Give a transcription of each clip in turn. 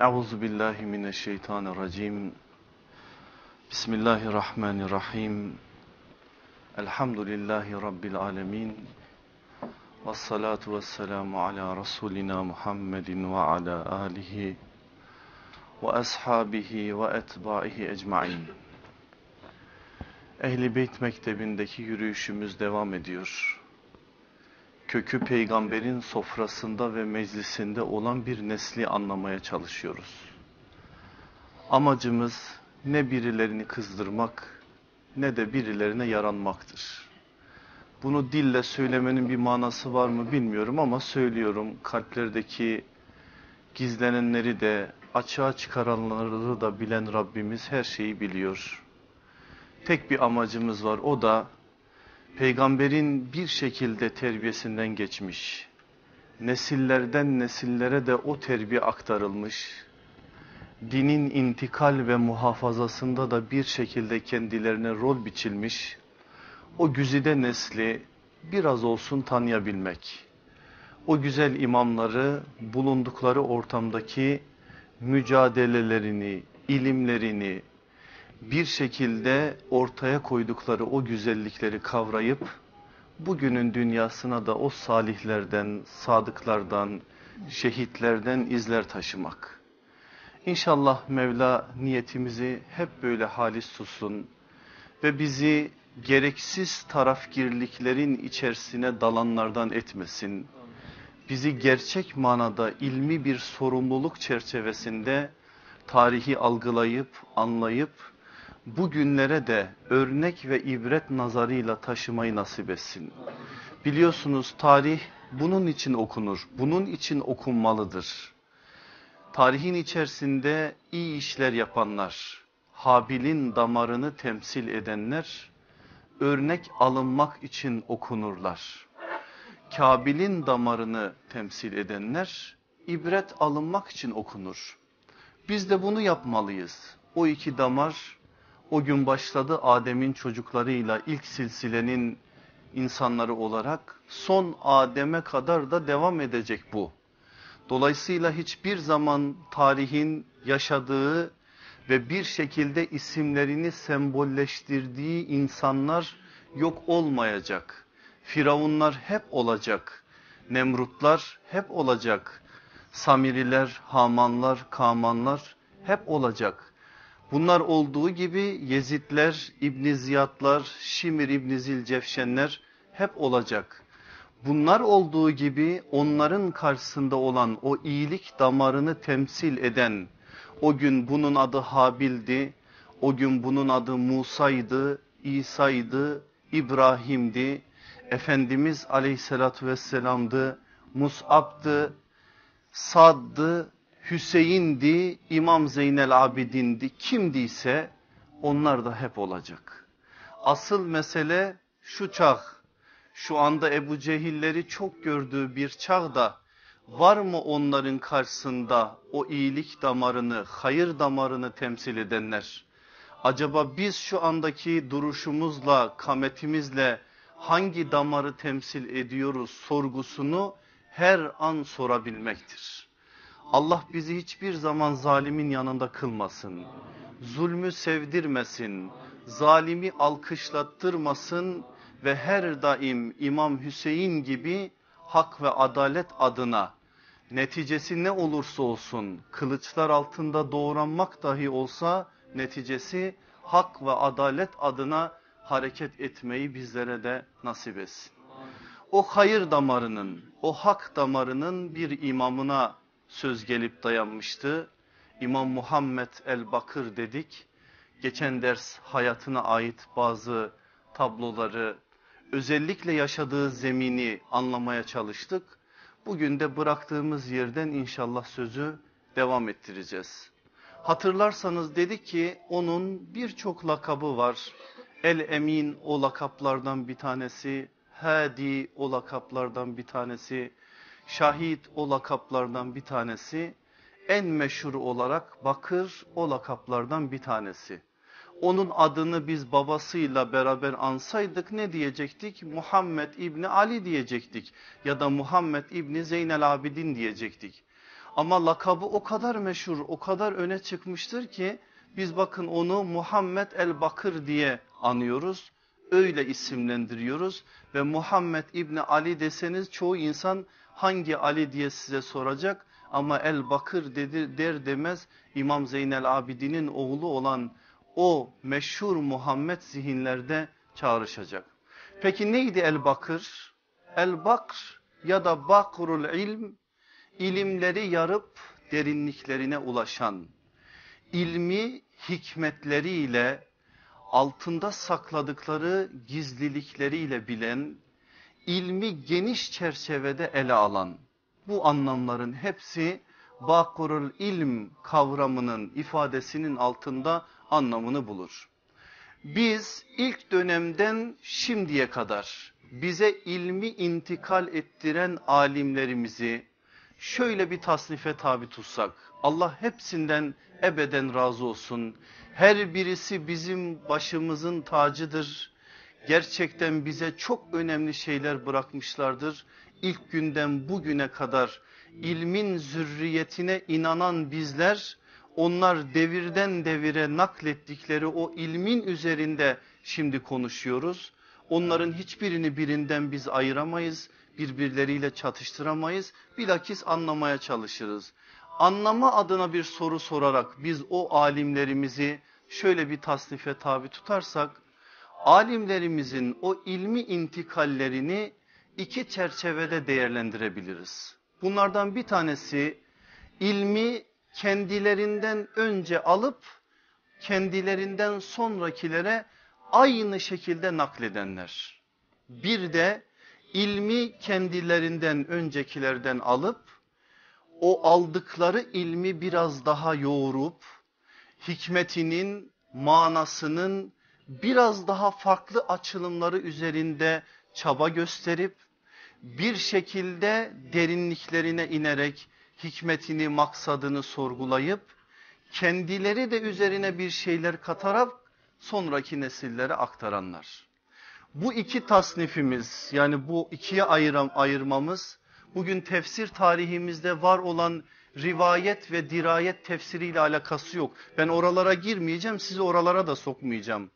Euzu billahi mineşşeytanirracim. Bismillahirrahmanirrahim. Elhamdülillahi rabbil alamin. Ves salatu vesselamu ala rasulina Muhammedin ve ala alihi ve ashabihi ve etbaihi ecmaîn. Ehli Beyt Mektebi'ndeki yürüyüşümüz devam ediyor. Kökü peygamberin sofrasında ve meclisinde olan bir nesli anlamaya çalışıyoruz. Amacımız ne birilerini kızdırmak ne de birilerine yaranmaktır. Bunu dille söylemenin bir manası var mı bilmiyorum ama söylüyorum. Kalplerdeki gizlenenleri de açığa çıkaranları da bilen Rabbimiz her şeyi biliyor. Tek bir amacımız var o da peygamberin bir şekilde terbiyesinden geçmiş. Nesillerden nesillere de o terbiye aktarılmış. Dinin intikal ve muhafazasında da bir şekilde kendilerine rol biçilmiş. O güzide nesli biraz olsun tanıyabilmek. O güzel imamları bulundukları ortamdaki mücadelelerini, ilimlerini, bir şekilde ortaya koydukları o güzellikleri kavrayıp bugünün dünyasına da o salihlerden, sadıklardan, şehitlerden izler taşımak. İnşallah Mevla niyetimizi hep böyle halis tutsun ve bizi gereksiz tarafgirliklerin içerisine dalanlardan etmesin. Bizi gerçek manada ilmi bir sorumluluk çerçevesinde tarihi algılayıp, anlayıp, bugünlere de örnek ve ibret nazarıyla taşımayı nasip etsin. Biliyorsunuz tarih bunun için okunur, bunun için okunmalıdır. Tarihin içerisinde iyi işler yapanlar, Habil'in damarını temsil edenler, örnek alınmak için okunurlar. Kabil'in damarını temsil edenler, ibret alınmak için okunur. Biz de bunu yapmalıyız. O iki damar o gün başladı Adem'in çocuklarıyla ilk silsilenin insanları olarak son Adem'e kadar da devam edecek bu. Dolayısıyla hiçbir zaman tarihin yaşadığı ve bir şekilde isimlerini sembolleştirdiği insanlar yok olmayacak. Firavunlar hep olacak. Nemrutlar hep olacak. Samiriler, Hamanlar, Kamanlar hep olacak. Bunlar olduğu gibi Yezidler, İbn Ziyadlar, Şimir İbn Zilcefşenler hep olacak. Bunlar olduğu gibi onların karşısında olan o iyilik damarını temsil eden o gün bunun adı Habil'di, o gün bunun adı Musa'ydı, İsa'ydı, İbrahim'di, Efendimiz aleyhissalatü vesselam'dı, Mus'ab'dı, Sad'dı, Hüseyin'di, İmam Zeynel Abidin'di, kimdiyse onlar da hep olacak. Asıl mesele şu çağ, şu anda Ebu Cehilleri çok gördüğü bir çağda var mı onların karşısında o iyilik damarını, hayır damarını temsil edenler? Acaba biz şu andaki duruşumuzla, kametimizle hangi damarı temsil ediyoruz sorgusunu her an sorabilmektir. Allah bizi hiçbir zaman zalimin yanında kılmasın. Zulmü sevdirmesin. Zalimi alkışlattırmasın ve her daim İmam Hüseyin gibi hak ve adalet adına neticesi ne olursa olsun kılıçlar altında doğranmak dahi olsa neticesi hak ve adalet adına hareket etmeyi bizlere de nasip etsin. O hayır damarının, o hak damarının bir imamına söz gelip dayanmıştı. İmam Muhammed el-Bakır dedik. Geçen ders hayatına ait bazı tabloları, özellikle yaşadığı zemini anlamaya çalıştık. Bugün de bıraktığımız yerden inşallah sözü devam ettireceğiz. Hatırlarsanız dedik ki onun birçok lakabı var. El Emin o lakaplardan bir tanesi, Hadi o lakaplardan bir tanesi, Şahit o lakaplardan bir tanesi, en meşhur olarak Bakır o lakaplardan bir tanesi. Onun adını biz babasıyla beraber ansaydık ne diyecektik? Muhammed İbni Ali diyecektik ya da Muhammed İbni Zeynel Abidin diyecektik. Ama lakabı o kadar meşhur, o kadar öne çıkmıştır ki biz bakın onu Muhammed el-Bakır diye anıyoruz. Öyle isimlendiriyoruz ve Muhammed İbni Ali deseniz çoğu insan hangi Ali diye size soracak. Ama el-Bakır dedi, der demez İmam Zeynel Abidin'in oğlu olan o meşhur Muhammed zihinlerde çağrışacak. Peki neydi el-Bakır? El-Bakr ya da Bakrul ilm ilimleri yarıp derinliklerine ulaşan, ilmi hikmetleriyle altında sakladıkları gizlilikleriyle bilen, ilmi geniş çerçevede ele alan bu anlamların hepsi Bakurul ilm kavramının ifadesinin altında anlamını bulur. Biz ilk dönemden şimdiye kadar bize ilmi intikal ettiren alimlerimizi şöyle bir tasnife tabi tutsak Allah hepsinden ebeden razı olsun. Her birisi bizim başımızın tacıdır. Gerçekten bize çok önemli şeyler bırakmışlardır. İlk günden bugüne kadar ilmin zürriyetine inanan bizler onlar devirden devire naklettikleri o ilmin üzerinde şimdi konuşuyoruz. Onların hiçbirini birinden biz ayıramayız, birbirleriyle çatıştıramayız. Bilakis anlamaya çalışırız. Anlama adına bir soru sorarak biz o alimlerimizi şöyle bir tasnife tabi tutarsak, alimlerimizin o ilmi intikallerini iki çerçevede değerlendirebiliriz. Bunlardan bir tanesi ilmi kendilerinden önce alıp kendilerinden sonrakilere aynı şekilde nakledenler. Bir de ilmi kendilerinden öncekilerden alıp o aldıkları ilmi biraz daha yoğurup hikmetinin manasının biraz daha farklı açılımları üzerinde çaba gösterip bir şekilde derinliklerine inerek hikmetini maksadını sorgulayıp kendileri de üzerine bir şeyler katarak sonraki nesillere aktaranlar. Bu iki tasnifimiz yani bu ikiye ayıram, ayırmamız bugün tefsir tarihimizde var olan rivayet ve dirayet tefsiriyle alakası yok. Ben oralara girmeyeceğim sizi oralara da sokmayacağım.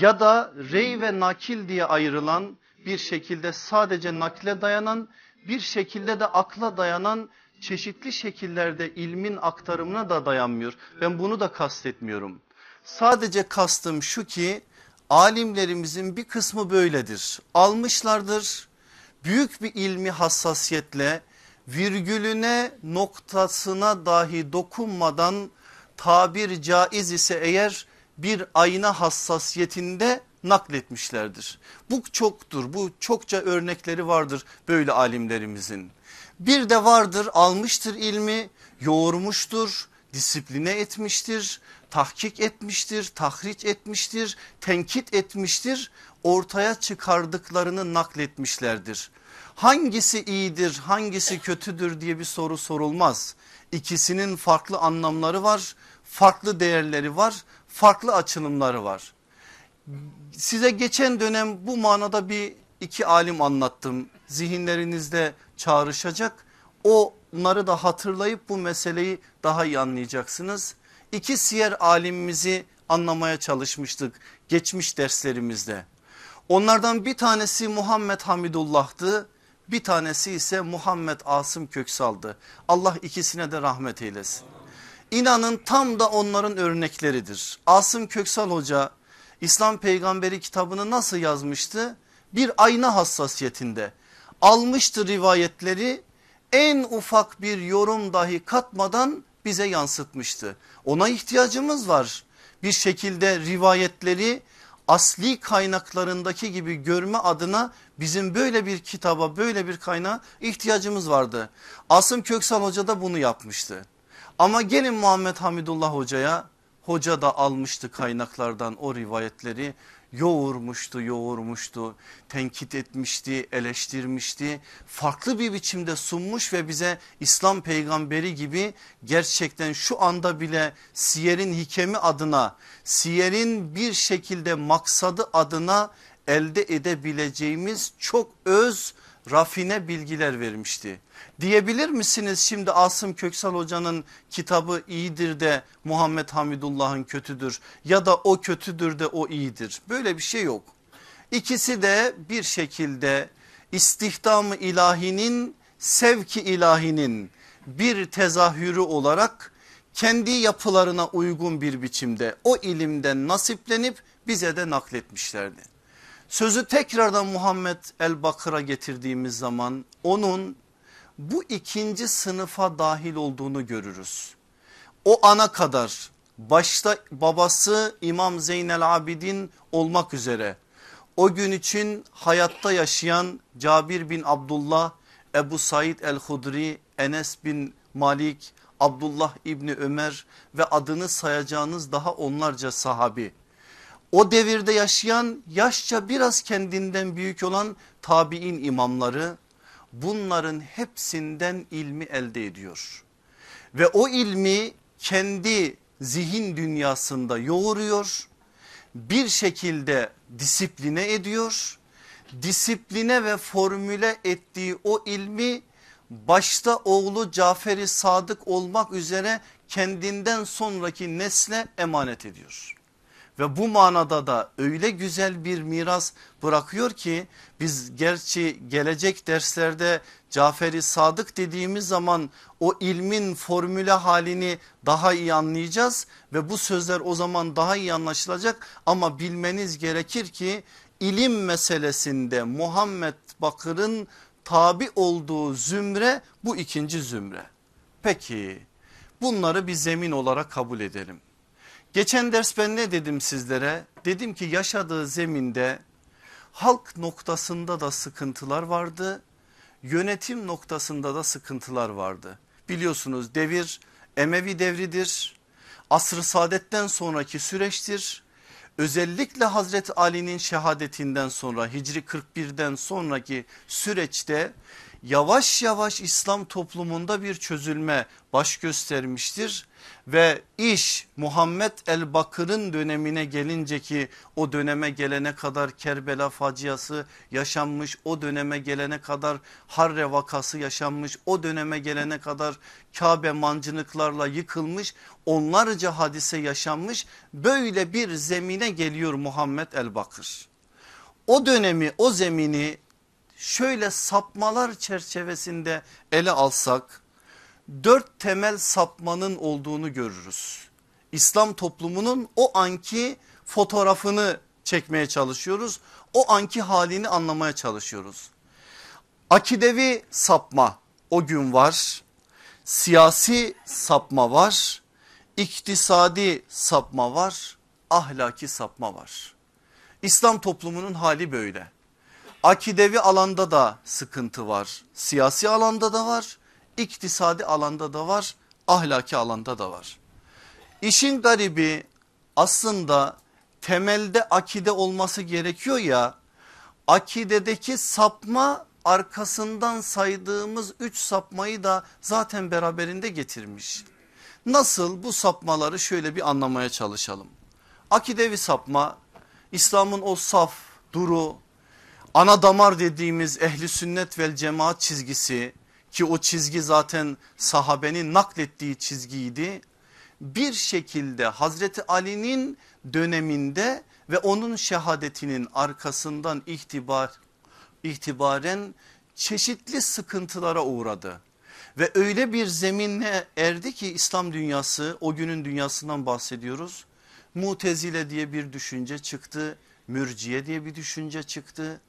Ya da rey ve nakil diye ayrılan bir şekilde sadece nakle dayanan bir şekilde de akla dayanan çeşitli şekillerde ilmin aktarımına da dayanmıyor. Ben bunu da kastetmiyorum. Sadece kastım şu ki alimlerimizin bir kısmı böyledir. Almışlardır büyük bir ilmi hassasiyetle virgülüne noktasına dahi dokunmadan tabir caiz ise eğer bir ayna hassasiyetinde nakletmişlerdir. Bu çoktur bu çokça örnekleri vardır böyle alimlerimizin. Bir de vardır almıştır ilmi yoğurmuştur disipline etmiştir tahkik etmiştir tahriç etmiştir tenkit etmiştir ortaya çıkardıklarını nakletmişlerdir. Hangisi iyidir hangisi kötüdür diye bir soru sorulmaz. İkisinin farklı anlamları var farklı değerleri var farklı açılımları var. Size geçen dönem bu manada bir iki alim anlattım. Zihinlerinizde çağrışacak. Onları da hatırlayıp bu meseleyi daha iyi anlayacaksınız. İki siyer alimimizi anlamaya çalışmıştık geçmiş derslerimizde. Onlardan bir tanesi Muhammed Hamidullah'tı. Bir tanesi ise Muhammed Asım Köksal'dı. Allah ikisine de rahmet eylesin. İnanın tam da onların örnekleridir. Asım Köksal Hoca İslam peygamberi kitabını nasıl yazmıştı? Bir ayna hassasiyetinde almıştı rivayetleri en ufak bir yorum dahi katmadan bize yansıtmıştı. Ona ihtiyacımız var. Bir şekilde rivayetleri asli kaynaklarındaki gibi görme adına bizim böyle bir kitaba böyle bir kaynağa ihtiyacımız vardı. Asım Köksal Hoca da bunu yapmıştı. Ama gelin Muhammed Hamidullah Hoca'ya hoca da almıştı kaynaklardan o rivayetleri yoğurmuştu yoğurmuştu tenkit etmişti eleştirmişti. Farklı bir biçimde sunmuş ve bize İslam peygamberi gibi gerçekten şu anda bile siyerin hikemi adına siyerin bir şekilde maksadı adına elde edebileceğimiz çok öz rafine bilgiler vermişti. Diyebilir misiniz şimdi Asım Köksal hocanın kitabı iyidir de Muhammed Hamidullah'ın kötüdür ya da o kötüdür de o iyidir. Böyle bir şey yok. İkisi de bir şekilde istihdamı ilahinin sevki ilahinin bir tezahürü olarak kendi yapılarına uygun bir biçimde o ilimden nasiplenip bize de nakletmişlerdi. Sözü tekrardan Muhammed el-Bakır'a getirdiğimiz zaman onun bu ikinci sınıfa dahil olduğunu görürüz. O ana kadar başta babası İmam Zeynel Abidin olmak üzere o gün için hayatta yaşayan Cabir bin Abdullah, Ebu Said el-Hudri, Enes bin Malik, Abdullah İbni Ömer ve adını sayacağınız daha onlarca sahabi. O devirde yaşayan yaşça biraz kendinden büyük olan tabi'in imamları bunların hepsinden ilmi elde ediyor. Ve o ilmi kendi zihin dünyasında yoğuruyor bir şekilde disipline ediyor. Disipline ve formüle ettiği o ilmi başta oğlu Caferi Sadık olmak üzere kendinden sonraki nesle emanet ediyor. Ve bu manada da öyle güzel bir miras bırakıyor ki biz gerçi gelecek derslerde Caferi Sadık dediğimiz zaman o ilmin formüle halini daha iyi anlayacağız ve bu sözler o zaman daha iyi anlaşılacak ama bilmeniz gerekir ki ilim meselesinde Muhammed Bakır'ın tabi olduğu zümre bu ikinci zümre. Peki bunları bir zemin olarak kabul edelim. Geçen ders ben ne dedim sizlere? Dedim ki yaşadığı zeminde halk noktasında da sıkıntılar vardı. Yönetim noktasında da sıkıntılar vardı. Biliyorsunuz devir Emevi devridir. Asr-ı saadetten sonraki süreçtir. Özellikle Hazreti Ali'nin şehadetinden sonra Hicri 41'den sonraki süreçte yavaş yavaş İslam toplumunda bir çözülme baş göstermiştir ve iş Muhammed el Bakır'ın dönemine gelince ki o döneme gelene kadar Kerbela faciası yaşanmış o döneme gelene kadar Harre vakası yaşanmış o döneme gelene kadar Kabe mancınıklarla yıkılmış onlarca hadise yaşanmış böyle bir zemine geliyor Muhammed el Bakır. O dönemi o zemini şöyle sapmalar çerçevesinde ele alsak dört temel sapmanın olduğunu görürüz. İslam toplumunun o anki fotoğrafını çekmeye çalışıyoruz. O anki halini anlamaya çalışıyoruz. Akidevi sapma o gün var. Siyasi sapma var. İktisadi sapma var. Ahlaki sapma var. İslam toplumunun hali böyle. Akidevi alanda da sıkıntı var. Siyasi alanda da var iktisadi alanda da var ahlaki alanda da var. İşin garibi aslında temelde akide olması gerekiyor ya akidedeki sapma arkasından saydığımız üç sapmayı da zaten beraberinde getirmiş. Nasıl bu sapmaları şöyle bir anlamaya çalışalım. Akidevi sapma İslam'ın o saf, duru, ana damar dediğimiz ehli sünnet vel cemaat çizgisi ki o çizgi zaten sahabenin naklettiği çizgiydi. Bir şekilde Hazreti Ali'nin döneminde ve onun şehadetinin arkasından itibar, itibaren çeşitli sıkıntılara uğradı. Ve öyle bir zeminle erdi ki İslam dünyası o günün dünyasından bahsediyoruz. Mutezile diye bir düşünce çıktı, mürciye diye bir düşünce çıktı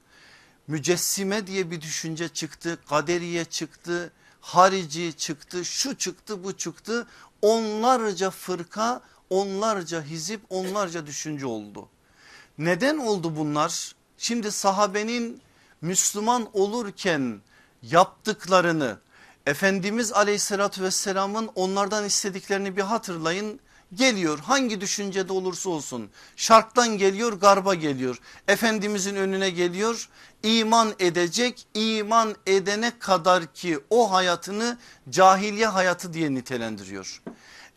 mücessime diye bir düşünce çıktı, kaderiye çıktı, harici çıktı, şu çıktı bu çıktı. Onlarca fırka, onlarca hizip, onlarca düşünce oldu. Neden oldu bunlar? Şimdi sahabenin Müslüman olurken yaptıklarını Efendimiz aleyhissalatü vesselamın onlardan istediklerini bir hatırlayın geliyor hangi düşüncede olursa olsun şarktan geliyor garba geliyor Efendimizin önüne geliyor iman edecek iman edene kadar ki o hayatını cahiliye hayatı diye nitelendiriyor.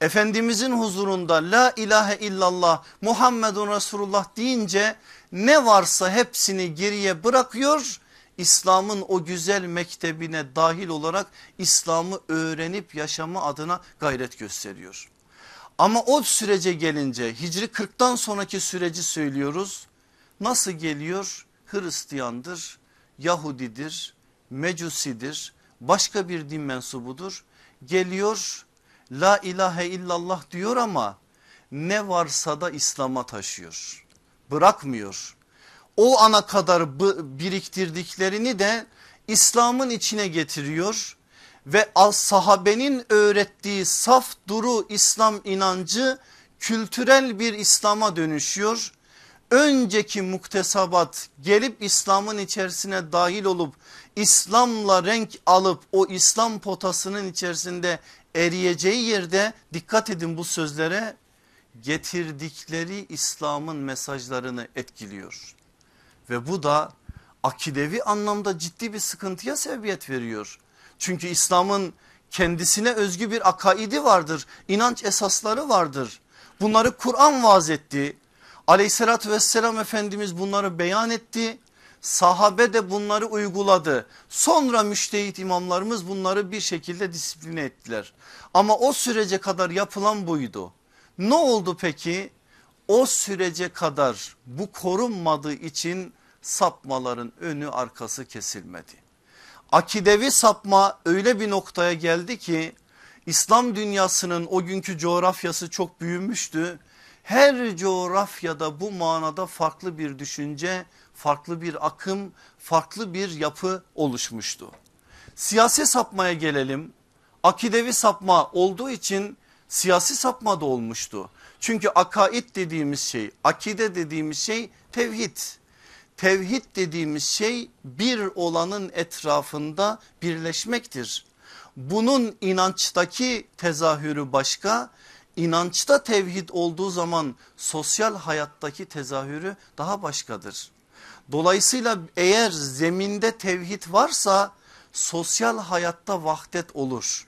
Efendimizin huzurunda la ilahe illallah Muhammedun Resulullah deyince ne varsa hepsini geriye bırakıyor İslam'ın o güzel mektebine dahil olarak İslam'ı öğrenip yaşama adına gayret gösteriyor. Ama o sürece gelince Hicri 40'tan sonraki süreci söylüyoruz. Nasıl geliyor? Hristiyandır, Yahudidir, Mecusidir, başka bir din mensubudur. Geliyor la ilahe illallah diyor ama ne varsa da İslam'a taşıyor. Bırakmıyor. O ana kadar biriktirdiklerini de İslam'ın içine getiriyor ve sahabenin öğrettiği saf duru İslam inancı kültürel bir İslam'a dönüşüyor. Önceki muktesabat gelip İslam'ın içerisine dahil olup İslam'la renk alıp o İslam potasının içerisinde eriyeceği yerde dikkat edin bu sözlere getirdikleri İslam'ın mesajlarını etkiliyor. Ve bu da akidevi anlamda ciddi bir sıkıntıya sebebiyet veriyor. Çünkü İslam'ın kendisine özgü bir akaidi vardır. inanç esasları vardır. Bunları Kur'an vaaz etti. Aleyhissalatü vesselam Efendimiz bunları beyan etti. Sahabe de bunları uyguladı. Sonra müştehit imamlarımız bunları bir şekilde disipline ettiler. Ama o sürece kadar yapılan buydu. Ne oldu peki? O sürece kadar bu korunmadığı için sapmaların önü arkası kesilmedi. Akidevi sapma öyle bir noktaya geldi ki İslam dünyasının o günkü coğrafyası çok büyümüştü. Her coğrafyada bu manada farklı bir düşünce, farklı bir akım, farklı bir yapı oluşmuştu. Siyasi sapmaya gelelim. Akidevi sapma olduğu için siyasi sapma da olmuştu. Çünkü akaid dediğimiz şey, akide dediğimiz şey tevhid. Tevhid dediğimiz şey bir olanın etrafında birleşmektir. Bunun inançtaki tezahürü başka, inançta tevhid olduğu zaman sosyal hayattaki tezahürü daha başkadır. Dolayısıyla eğer zeminde tevhid varsa sosyal hayatta vahdet olur.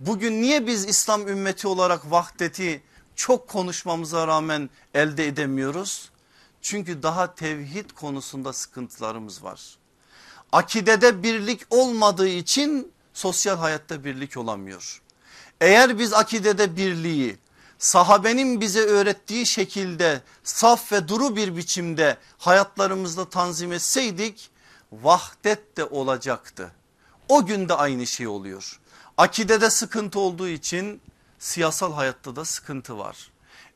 Bugün niye biz İslam ümmeti olarak vahdeti çok konuşmamıza rağmen elde edemiyoruz? Çünkü daha tevhid konusunda sıkıntılarımız var. Akidede birlik olmadığı için sosyal hayatta birlik olamıyor. Eğer biz akidede birliği sahabenin bize öğrettiği şekilde saf ve duru bir biçimde hayatlarımızda tanzim etseydik vahdet de olacaktı. O günde aynı şey oluyor. Akidede sıkıntı olduğu için siyasal hayatta da sıkıntı var.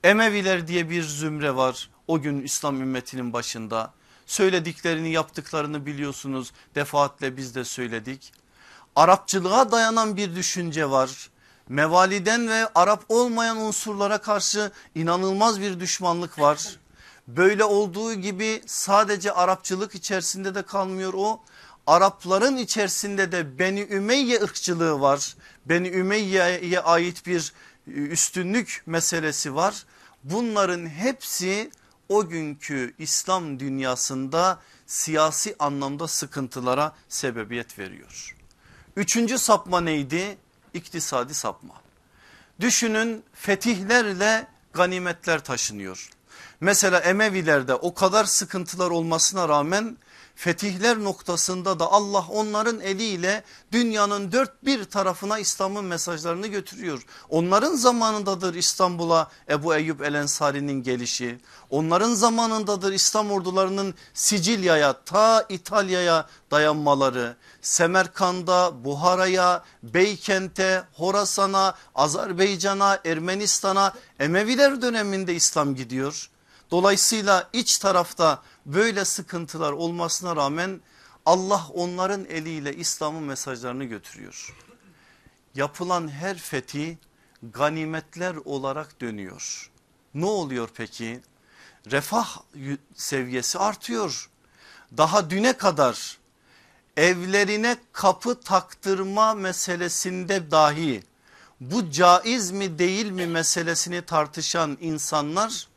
Emeviler diye bir zümre var o gün İslam ümmetinin başında. Söylediklerini yaptıklarını biliyorsunuz defaatle biz de söyledik. Arapçılığa dayanan bir düşünce var. Mevaliden ve Arap olmayan unsurlara karşı inanılmaz bir düşmanlık var. Böyle olduğu gibi sadece Arapçılık içerisinde de kalmıyor o. Arapların içerisinde de Beni Ümeyye ırkçılığı var. Beni Ümeyye'ye ait bir üstünlük meselesi var. Bunların hepsi o günkü İslam dünyasında siyasi anlamda sıkıntılara sebebiyet veriyor. Üçüncü sapma neydi? İktisadi sapma. Düşünün fetihlerle ganimetler taşınıyor. Mesela Emevilerde o kadar sıkıntılar olmasına rağmen fetihler noktasında da Allah onların eliyle dünyanın dört bir tarafına İslam'ın mesajlarını götürüyor. Onların zamanındadır İstanbul'a Ebu Eyyub El Ensari'nin gelişi. Onların zamanındadır İslam ordularının Sicilya'ya ta İtalya'ya dayanmaları. Semerkand'a, Buhara'ya, Beykent'e, Horasan'a, Azerbaycan'a, Ermenistan'a Emeviler döneminde İslam gidiyor. Dolayısıyla iç tarafta böyle sıkıntılar olmasına rağmen Allah onların eliyle İslam'ın mesajlarını götürüyor. Yapılan her fethi ganimetler olarak dönüyor. Ne oluyor peki? Refah seviyesi artıyor. Daha düne kadar evlerine kapı taktırma meselesinde dahi bu caiz mi değil mi meselesini tartışan insanlar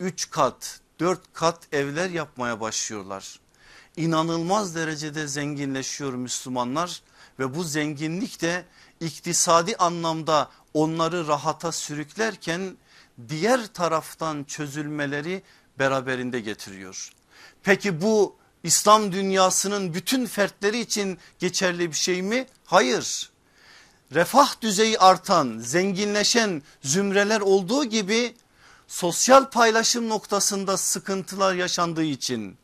3 kat 4 kat evler yapmaya başlıyorlar. İnanılmaz derecede zenginleşiyor Müslümanlar ve bu zenginlik de iktisadi anlamda onları rahata sürüklerken diğer taraftan çözülmeleri beraberinde getiriyor. Peki bu İslam dünyasının bütün fertleri için geçerli bir şey mi? Hayır. Refah düzeyi artan, zenginleşen zümreler olduğu gibi sosyal paylaşım noktasında sıkıntılar yaşandığı için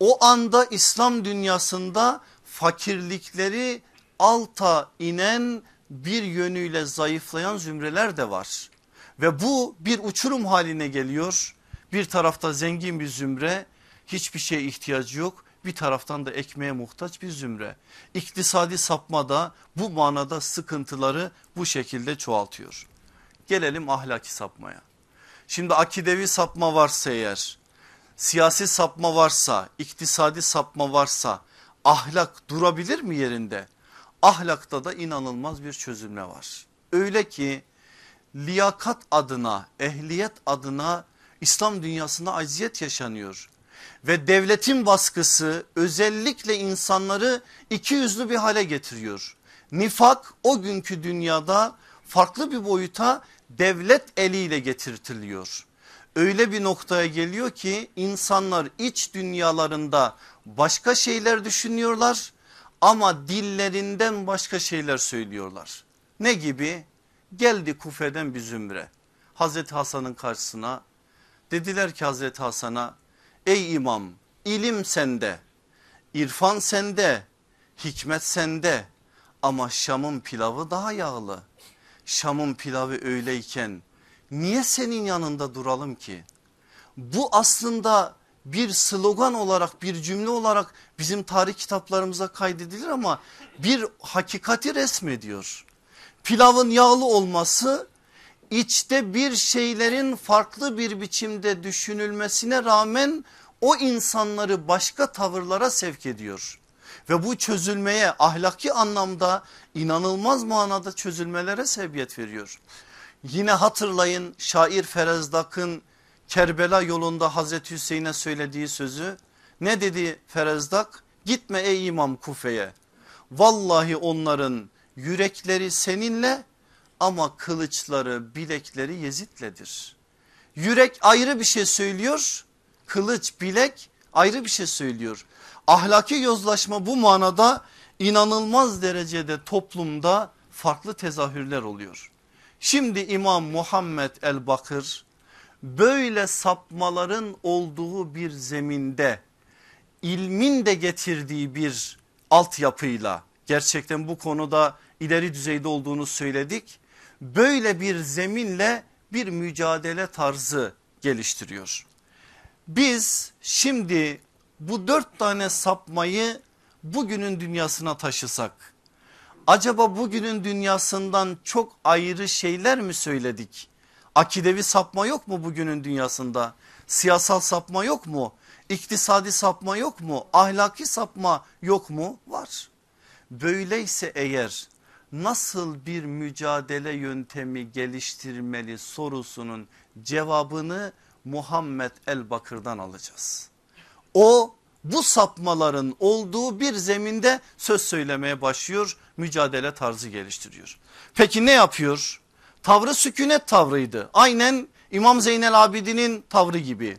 o anda İslam dünyasında fakirlikleri alta inen bir yönüyle zayıflayan zümreler de var. Ve bu bir uçurum haline geliyor. Bir tarafta zengin bir zümre hiçbir şeye ihtiyacı yok. Bir taraftan da ekmeğe muhtaç bir zümre. İktisadi sapmada bu manada sıkıntıları bu şekilde çoğaltıyor. Gelelim ahlaki sapmaya. Şimdi akidevi sapma varsa eğer, siyasi sapma varsa, iktisadi sapma varsa ahlak durabilir mi yerinde? Ahlakta da inanılmaz bir çözülme var. Öyle ki liyakat adına, ehliyet adına İslam dünyasında aziyet yaşanıyor. Ve devletin baskısı özellikle insanları iki yüzlü bir hale getiriyor. Nifak o günkü dünyada farklı bir boyuta devlet eliyle getirtiliyor. Öyle bir noktaya geliyor ki insanlar iç dünyalarında başka şeyler düşünüyorlar ama dillerinden başka şeyler söylüyorlar. Ne gibi? Geldi Kufe'den bir zümre Hazreti Hasan'ın karşısına dediler ki Hazreti Hasan'a ey imam ilim sende, irfan sende, hikmet sende ama Şam'ın pilavı daha yağlı. Şam'ın pilavı öyleyken niye senin yanında duralım ki? Bu aslında bir slogan olarak bir cümle olarak bizim tarih kitaplarımıza kaydedilir ama bir hakikati resmediyor. Pilavın yağlı olması içte bir şeylerin farklı bir biçimde düşünülmesine rağmen o insanları başka tavırlara sevk ediyor. Ve bu çözülmeye ahlaki anlamda inanılmaz manada çözülmelere sebebiyet veriyor. Yine hatırlayın şair Ferezdak'ın Kerbela yolunda Hazreti Hüseyin'e söylediği sözü ne dedi Ferezdak? Gitme ey imam Kufe'ye vallahi onların yürekleri seninle ama kılıçları bilekleri Yezid'ledir. Yürek ayrı bir şey söylüyor kılıç bilek ayrı bir şey söylüyor. Ahlaki yozlaşma bu manada inanılmaz derecede toplumda farklı tezahürler oluyor. Şimdi İmam Muhammed el Bakır böyle sapmaların olduğu bir zeminde ilmin de getirdiği bir altyapıyla gerçekten bu konuda ileri düzeyde olduğunu söyledik. Böyle bir zeminle bir mücadele tarzı geliştiriyor. Biz şimdi bu dört tane sapmayı bugünün dünyasına taşısak acaba bugünün dünyasından çok ayrı şeyler mi söyledik? Akidevi sapma yok mu bugünün dünyasında? Siyasal sapma yok mu? İktisadi sapma yok mu? Ahlaki sapma yok mu? Var. Böyleyse eğer nasıl bir mücadele yöntemi geliştirmeli sorusunun cevabını Muhammed el Bakır'dan alacağız. O bu sapmaların olduğu bir zeminde söz söylemeye başlıyor mücadele tarzı geliştiriyor. Peki ne yapıyor? Tavrı sükunet tavrıydı aynen İmam Zeynel Abidin'in tavrı gibi.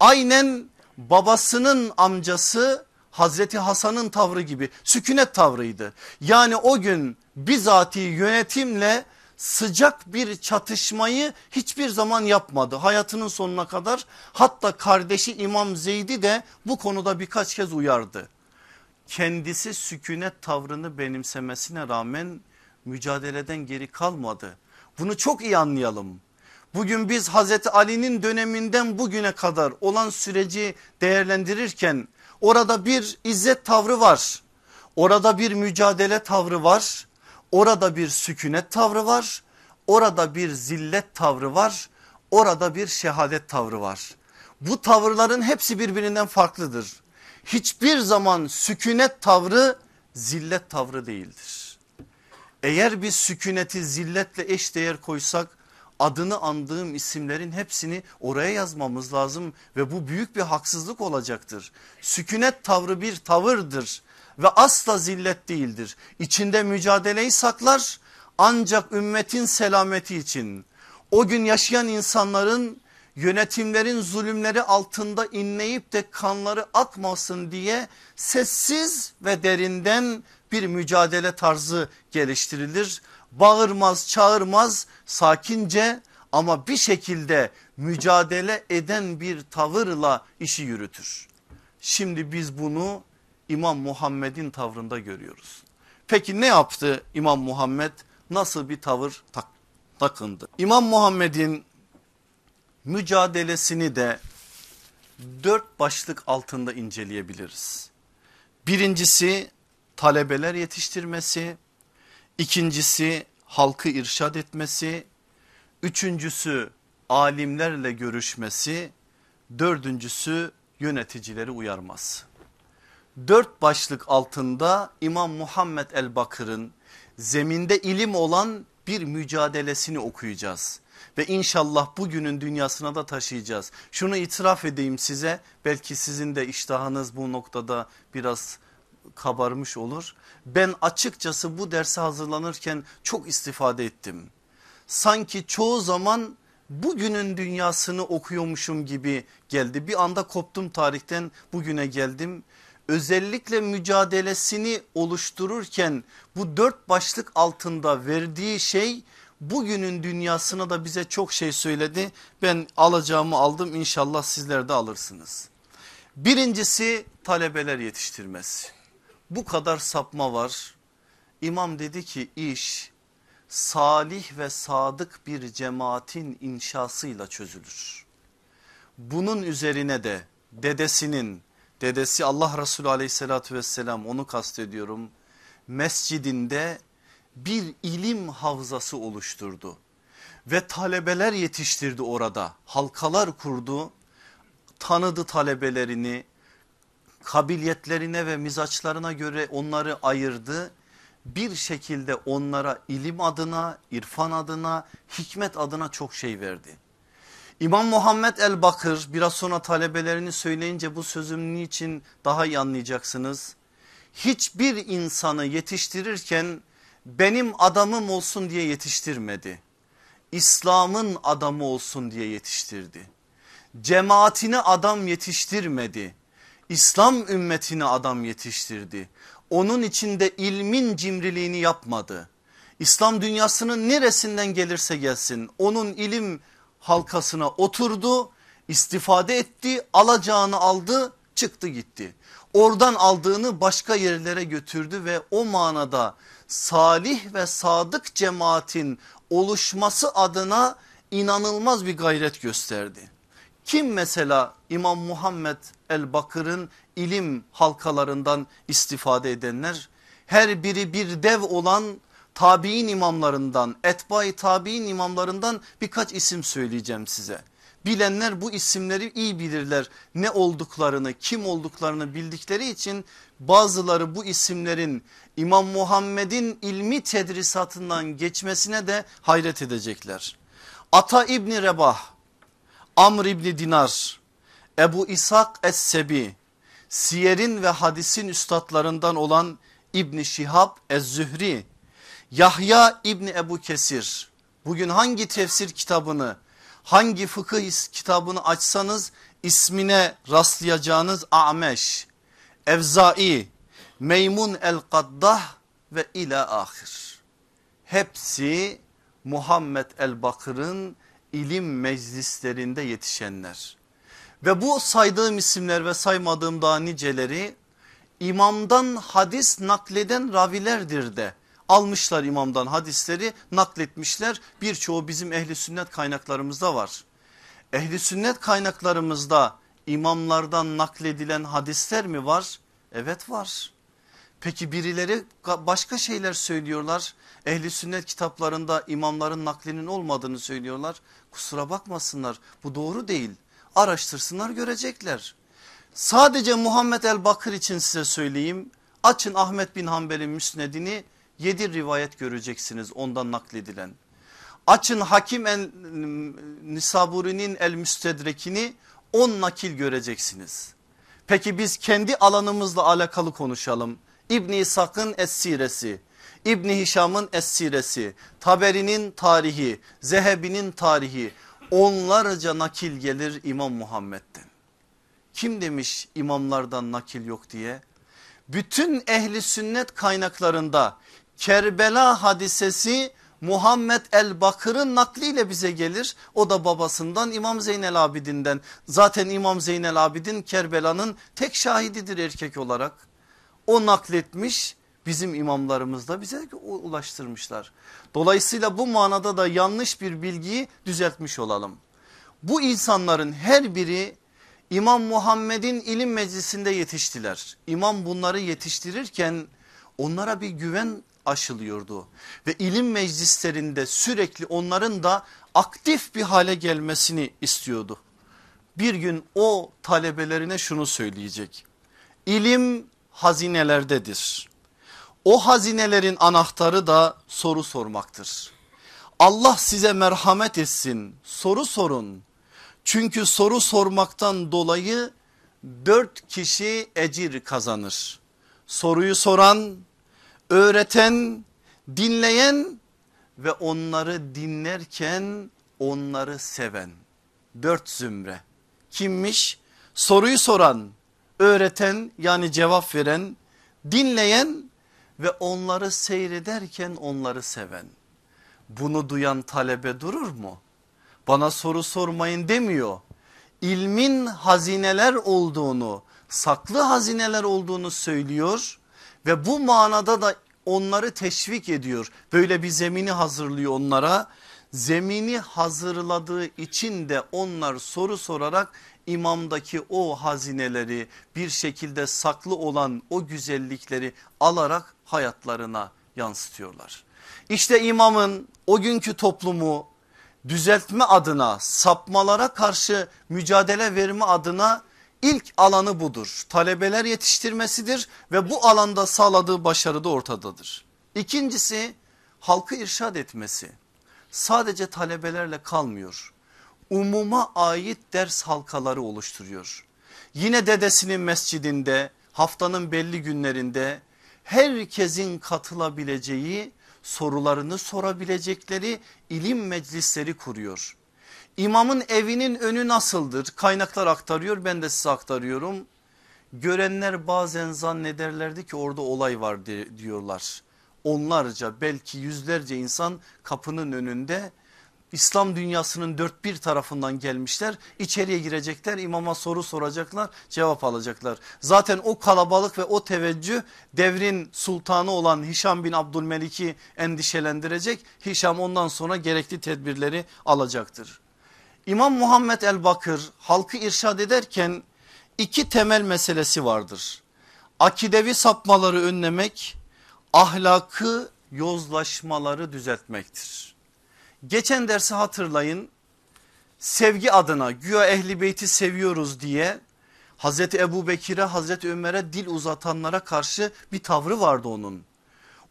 Aynen babasının amcası Hazreti Hasan'ın tavrı gibi sükunet tavrıydı. Yani o gün bizatihi yönetimle sıcak bir çatışmayı hiçbir zaman yapmadı hayatının sonuna kadar. Hatta kardeşi İmam Zeyd'i de bu konuda birkaç kez uyardı. Kendisi sükunet tavrını benimsemesine rağmen mücadeleden geri kalmadı. Bunu çok iyi anlayalım. Bugün biz Hazreti Ali'nin döneminden bugüne kadar olan süreci değerlendirirken orada bir izzet tavrı var. Orada bir mücadele tavrı var Orada bir sükunet tavrı var. Orada bir zillet tavrı var. Orada bir şehadet tavrı var. Bu tavırların hepsi birbirinden farklıdır. Hiçbir zaman sükunet tavrı zillet tavrı değildir. Eğer biz sükuneti zilletle eş değer koysak adını andığım isimlerin hepsini oraya yazmamız lazım ve bu büyük bir haksızlık olacaktır. Sükunet tavrı bir tavırdır ve asla zillet değildir. İçinde mücadeleyi saklar ancak ümmetin selameti için o gün yaşayan insanların yönetimlerin zulümleri altında inleyip de kanları akmasın diye sessiz ve derinden bir mücadele tarzı geliştirilir. Bağırmaz çağırmaz sakince ama bir şekilde mücadele eden bir tavırla işi yürütür. Şimdi biz bunu İmam Muhammed'in tavrında görüyoruz. Peki ne yaptı İmam Muhammed? Nasıl bir tavır tak takındı? İmam Muhammed'in mücadelesini de dört başlık altında inceleyebiliriz. Birincisi talebeler yetiştirmesi, ikincisi halkı irşad etmesi, üçüncüsü alimlerle görüşmesi, dördüncüsü yöneticileri uyarması. Dört başlık altında İmam Muhammed el Bakır'ın zeminde ilim olan bir mücadelesini okuyacağız. Ve inşallah bugünün dünyasına da taşıyacağız. Şunu itiraf edeyim size belki sizin de iştahınız bu noktada biraz kabarmış olur. Ben açıkçası bu derse hazırlanırken çok istifade ettim. Sanki çoğu zaman bugünün dünyasını okuyormuşum gibi geldi. Bir anda koptum tarihten bugüne geldim. Özellikle mücadelesini oluştururken bu dört başlık altında verdiği şey bugünün dünyasına da bize çok şey söyledi. Ben alacağımı aldım inşallah sizler de alırsınız. Birincisi talebeler yetiştirmesi. Bu kadar sapma var. İmam dedi ki iş salih ve sadık bir cemaatin inşasıyla çözülür. Bunun üzerine de dedesinin dedesi Allah Resulü aleyhissalatü vesselam onu kastediyorum. Mescidinde bir ilim havzası oluşturdu. Ve talebeler yetiştirdi orada. Halkalar kurdu. Tanıdı talebelerini kabiliyetlerine ve mizaçlarına göre onları ayırdı. Bir şekilde onlara ilim adına irfan adına hikmet adına çok şey verdi. İmam Muhammed el Bakır biraz sonra talebelerini söyleyince bu sözüm niçin daha iyi anlayacaksınız. Hiçbir insanı yetiştirirken benim adamım olsun diye yetiştirmedi. İslam'ın adamı olsun diye yetiştirdi. Cemaatine adam yetiştirmedi. İslam ümmetine adam yetiştirdi. Onun içinde ilmin cimriliğini yapmadı. İslam dünyasının neresinden gelirse gelsin onun ilim halkasına oturdu, istifade etti, alacağını aldı, çıktı gitti. Oradan aldığını başka yerlere götürdü ve o manada salih ve sadık cemaatin oluşması adına inanılmaz bir gayret gösterdi. Kim mesela İmam Muhammed el Bakır'ın ilim halkalarından istifade edenler? Her biri bir dev olan tabi'in imamlarından, etbai tabi'in imamlarından birkaç isim söyleyeceğim size. Bilenler bu isimleri iyi bilirler. Ne olduklarını, kim olduklarını bildikleri için bazıları bu isimlerin İmam Muhammed'in ilmi tedrisatından geçmesine de hayret edecekler. Ata İbni Rebah, Amr İbni Dinar, Ebu İshak Es-Sebi, Siyer'in ve hadisin üstadlarından olan İbni Şihab Ez-Zühri, Yahya İbni Ebu Kesir bugün hangi tefsir kitabını hangi fıkıh kitabını açsanız ismine rastlayacağınız Ameş, Evzai, Meymun el-Kaddah ve ila ahir. Hepsi Muhammed el-Bakır'ın ilim meclislerinde yetişenler. Ve bu saydığım isimler ve saymadığım daha niceleri imamdan hadis nakleden ravilerdir de almışlar imamdan hadisleri nakletmişler birçoğu bizim ehli sünnet kaynaklarımızda var. Ehli sünnet kaynaklarımızda imamlardan nakledilen hadisler mi var? Evet var. Peki birileri başka şeyler söylüyorlar. Ehli sünnet kitaplarında imamların naklinin olmadığını söylüyorlar. Kusura bakmasınlar bu doğru değil. Araştırsınlar görecekler. Sadece Muhammed el Bakır için size söyleyeyim. Açın Ahmet bin Hanbel'in müsnedini yedi rivayet göreceksiniz ondan nakledilen. Açın Hakim el Nisaburi'nin el müstedrekini on nakil göreceksiniz. Peki biz kendi alanımızla alakalı konuşalım. İbni İshak'ın Es-Siresi, İbni Hişam'ın Es-Siresi, Taberi'nin tarihi, Zehebi'nin tarihi onlarca nakil gelir İmam Muhammed'den. Kim demiş imamlardan nakil yok diye? Bütün ehli sünnet kaynaklarında Kerbela hadisesi Muhammed el Bakır'ın nakliyle bize gelir. O da babasından İmam Zeynel Abidin'den. Zaten İmam Zeynel Abidin Kerbela'nın tek şahididir erkek olarak. O nakletmiş bizim imamlarımız da bize ulaştırmışlar. Dolayısıyla bu manada da yanlış bir bilgiyi düzeltmiş olalım. Bu insanların her biri İmam Muhammed'in ilim meclisinde yetiştiler. İmam bunları yetiştirirken onlara bir güven aşılıyordu. Ve ilim meclislerinde sürekli onların da aktif bir hale gelmesini istiyordu. Bir gün o talebelerine şunu söyleyecek. İlim hazinelerdedir. O hazinelerin anahtarı da soru sormaktır. Allah size merhamet etsin soru sorun. Çünkü soru sormaktan dolayı dört kişi ecir kazanır. Soruyu soran, öğreten, dinleyen ve onları dinlerken onları seven. Dört zümre. Kimmiş? Soruyu soran, öğreten yani cevap veren, dinleyen ve onları seyrederken onları seven. Bunu duyan talebe durur mu? Bana soru sormayın demiyor. İlmin hazineler olduğunu, saklı hazineler olduğunu söylüyor ve bu manada da onları teşvik ediyor. Böyle bir zemini hazırlıyor onlara. Zemini hazırladığı için de onlar soru sorarak imamdaki o hazineleri bir şekilde saklı olan o güzellikleri alarak hayatlarına yansıtıyorlar. İşte imamın o günkü toplumu düzeltme adına sapmalara karşı mücadele verme adına ilk alanı budur. Talebeler yetiştirmesidir ve bu alanda sağladığı başarı da ortadadır. İkincisi halkı irşad etmesi. Sadece talebelerle kalmıyor. Umuma ait ders halkaları oluşturuyor. Yine dedesinin mescidinde haftanın belli günlerinde herkesin katılabileceği sorularını sorabilecekleri ilim meclisleri kuruyor. İmamın evinin önü nasıldır? Kaynaklar aktarıyor ben de size aktarıyorum. Görenler bazen zannederlerdi ki orada olay var diyorlar. Onlarca belki yüzlerce insan kapının önünde İslam dünyasının dört bir tarafından gelmişler. İçeriye girecekler imama soru soracaklar cevap alacaklar. Zaten o kalabalık ve o teveccüh devrin sultanı olan Hişam bin Abdülmelik'i endişelendirecek. Hişam ondan sonra gerekli tedbirleri alacaktır. İmam Muhammed el Bakır halkı irşad ederken iki temel meselesi vardır. Akidevi sapmaları önlemek, ahlakı yozlaşmaları düzeltmektir. Geçen dersi hatırlayın sevgi adına güya ehli beyti seviyoruz diye Hazreti Ebu Bekir'e Hazreti Ömer'e dil uzatanlara karşı bir tavrı vardı onun.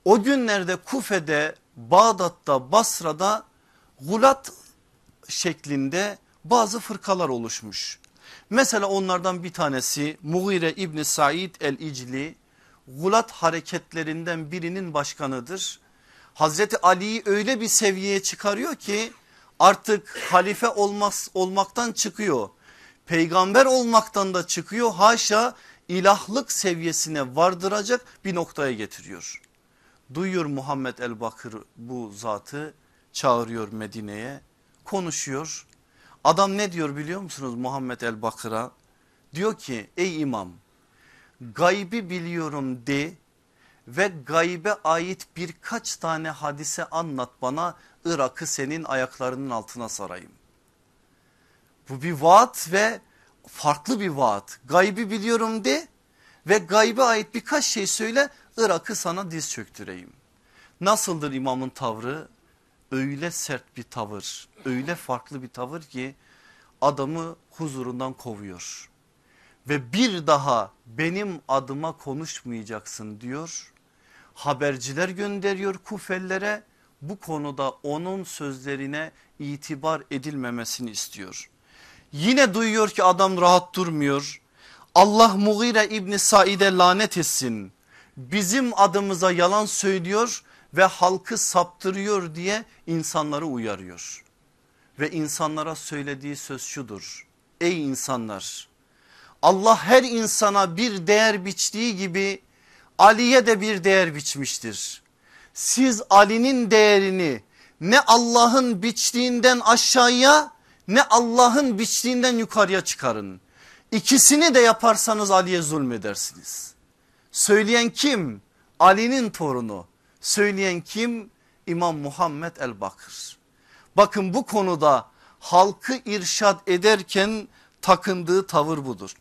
O günlerde Kufe'de Bağdat'ta Basra'da gulat şeklinde bazı fırkalar oluşmuş. Mesela onlardan bir tanesi Mughire İbni Said el-İcli gulat hareketlerinden birinin başkanıdır. Hazreti Ali'yi öyle bir seviyeye çıkarıyor ki artık halife olmaz, olmaktan çıkıyor. Peygamber olmaktan da çıkıyor haşa ilahlık seviyesine vardıracak bir noktaya getiriyor. Duyuyor Muhammed el Bakır bu zatı çağırıyor Medine'ye konuşuyor. Adam ne diyor biliyor musunuz Muhammed el Bakır'a? Diyor ki ey imam gaybi biliyorum de ve gaybe ait birkaç tane hadise anlat bana Irak'ı senin ayaklarının altına sarayım. Bu bir vaat ve farklı bir vaat. Gaybi biliyorum de ve gaybe ait birkaç şey söyle Irak'ı sana diz çöktüreyim. Nasıldır imamın tavrı? Öyle sert bir tavır, öyle farklı bir tavır ki adamı huzurundan kovuyor. Ve bir daha benim adıma konuşmayacaksın diyor haberciler gönderiyor Kufellere bu konuda onun sözlerine itibar edilmemesini istiyor. Yine duyuyor ki adam rahat durmuyor. Allah Mughire İbni Said'e lanet etsin. Bizim adımıza yalan söylüyor ve halkı saptırıyor diye insanları uyarıyor. ve insanlara söylediği söz şudur. Ey insanlar Allah her insana bir değer biçtiği gibi Ali'ye de bir değer biçmiştir. Siz Ali'nin değerini ne Allah'ın biçtiğinden aşağıya ne Allah'ın biçtiğinden yukarıya çıkarın. İkisini de yaparsanız Ali'ye zulmedersiniz. Söyleyen kim? Ali'nin torunu. Söyleyen kim? İmam Muhammed el Bakır. Bakın bu konuda halkı irşad ederken takındığı tavır budur.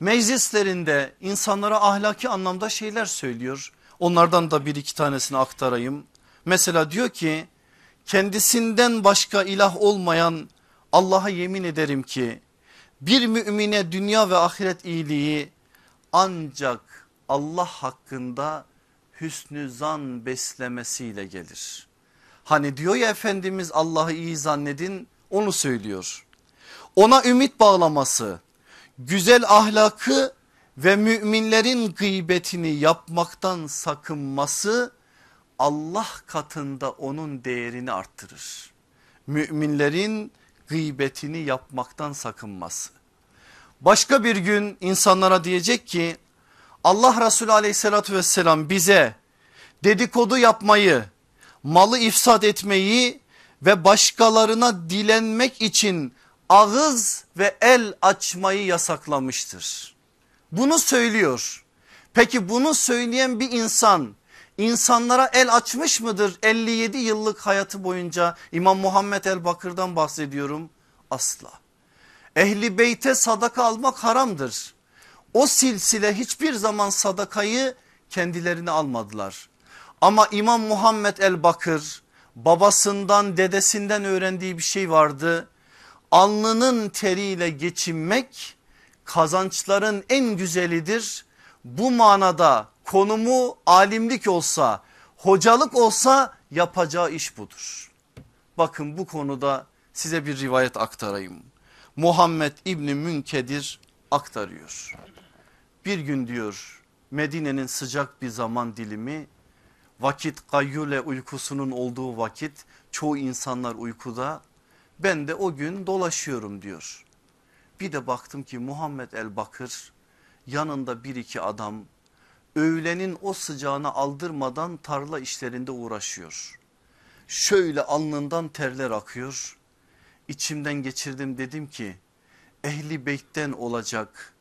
Meclislerinde insanlara ahlaki anlamda şeyler söylüyor. Onlardan da bir iki tanesini aktarayım. Mesela diyor ki kendisinden başka ilah olmayan Allah'a yemin ederim ki bir mümine dünya ve ahiret iyiliği ancak Allah hakkında hüsnü zan beslemesiyle gelir. Hani diyor ya Efendimiz Allah'ı iyi zannedin onu söylüyor. Ona ümit bağlaması, güzel ahlakı ve müminlerin gıybetini yapmaktan sakınması Allah katında onun değerini arttırır. Müminlerin gıybetini yapmaktan sakınması. Başka bir gün insanlara diyecek ki Allah Resulü aleyhissalatü vesselam bize dedikodu yapmayı, malı ifsad etmeyi ve başkalarına dilenmek için ağız ve el açmayı yasaklamıştır. Bunu söylüyor. Peki bunu söyleyen bir insan insanlara el açmış mıdır 57 yıllık hayatı boyunca İmam Muhammed el Bakır'dan bahsediyorum asla. Ehli beyte sadaka almak haramdır. O silsile hiçbir zaman sadakayı kendilerine almadılar. Ama İmam Muhammed el Bakır babasından dedesinden öğrendiği bir şey vardı. Alnının teriyle geçinmek kazançların en güzelidir. Bu manada konumu alimlik olsa hocalık olsa yapacağı iş budur. Bakın bu konuda size bir rivayet aktarayım. Muhammed İbni Münkedir aktarıyor. Bir gün diyor Medine'nin sıcak bir zaman dilimi vakit kayyule uykusunun olduğu vakit çoğu insanlar uykuda ben de o gün dolaşıyorum diyor. Bir de baktım ki Muhammed el Bakır yanında bir iki adam öğlenin o sıcağını aldırmadan tarla işlerinde uğraşıyor. Şöyle alnından terler akıyor. İçimden geçirdim dedim ki ehli beytten olacak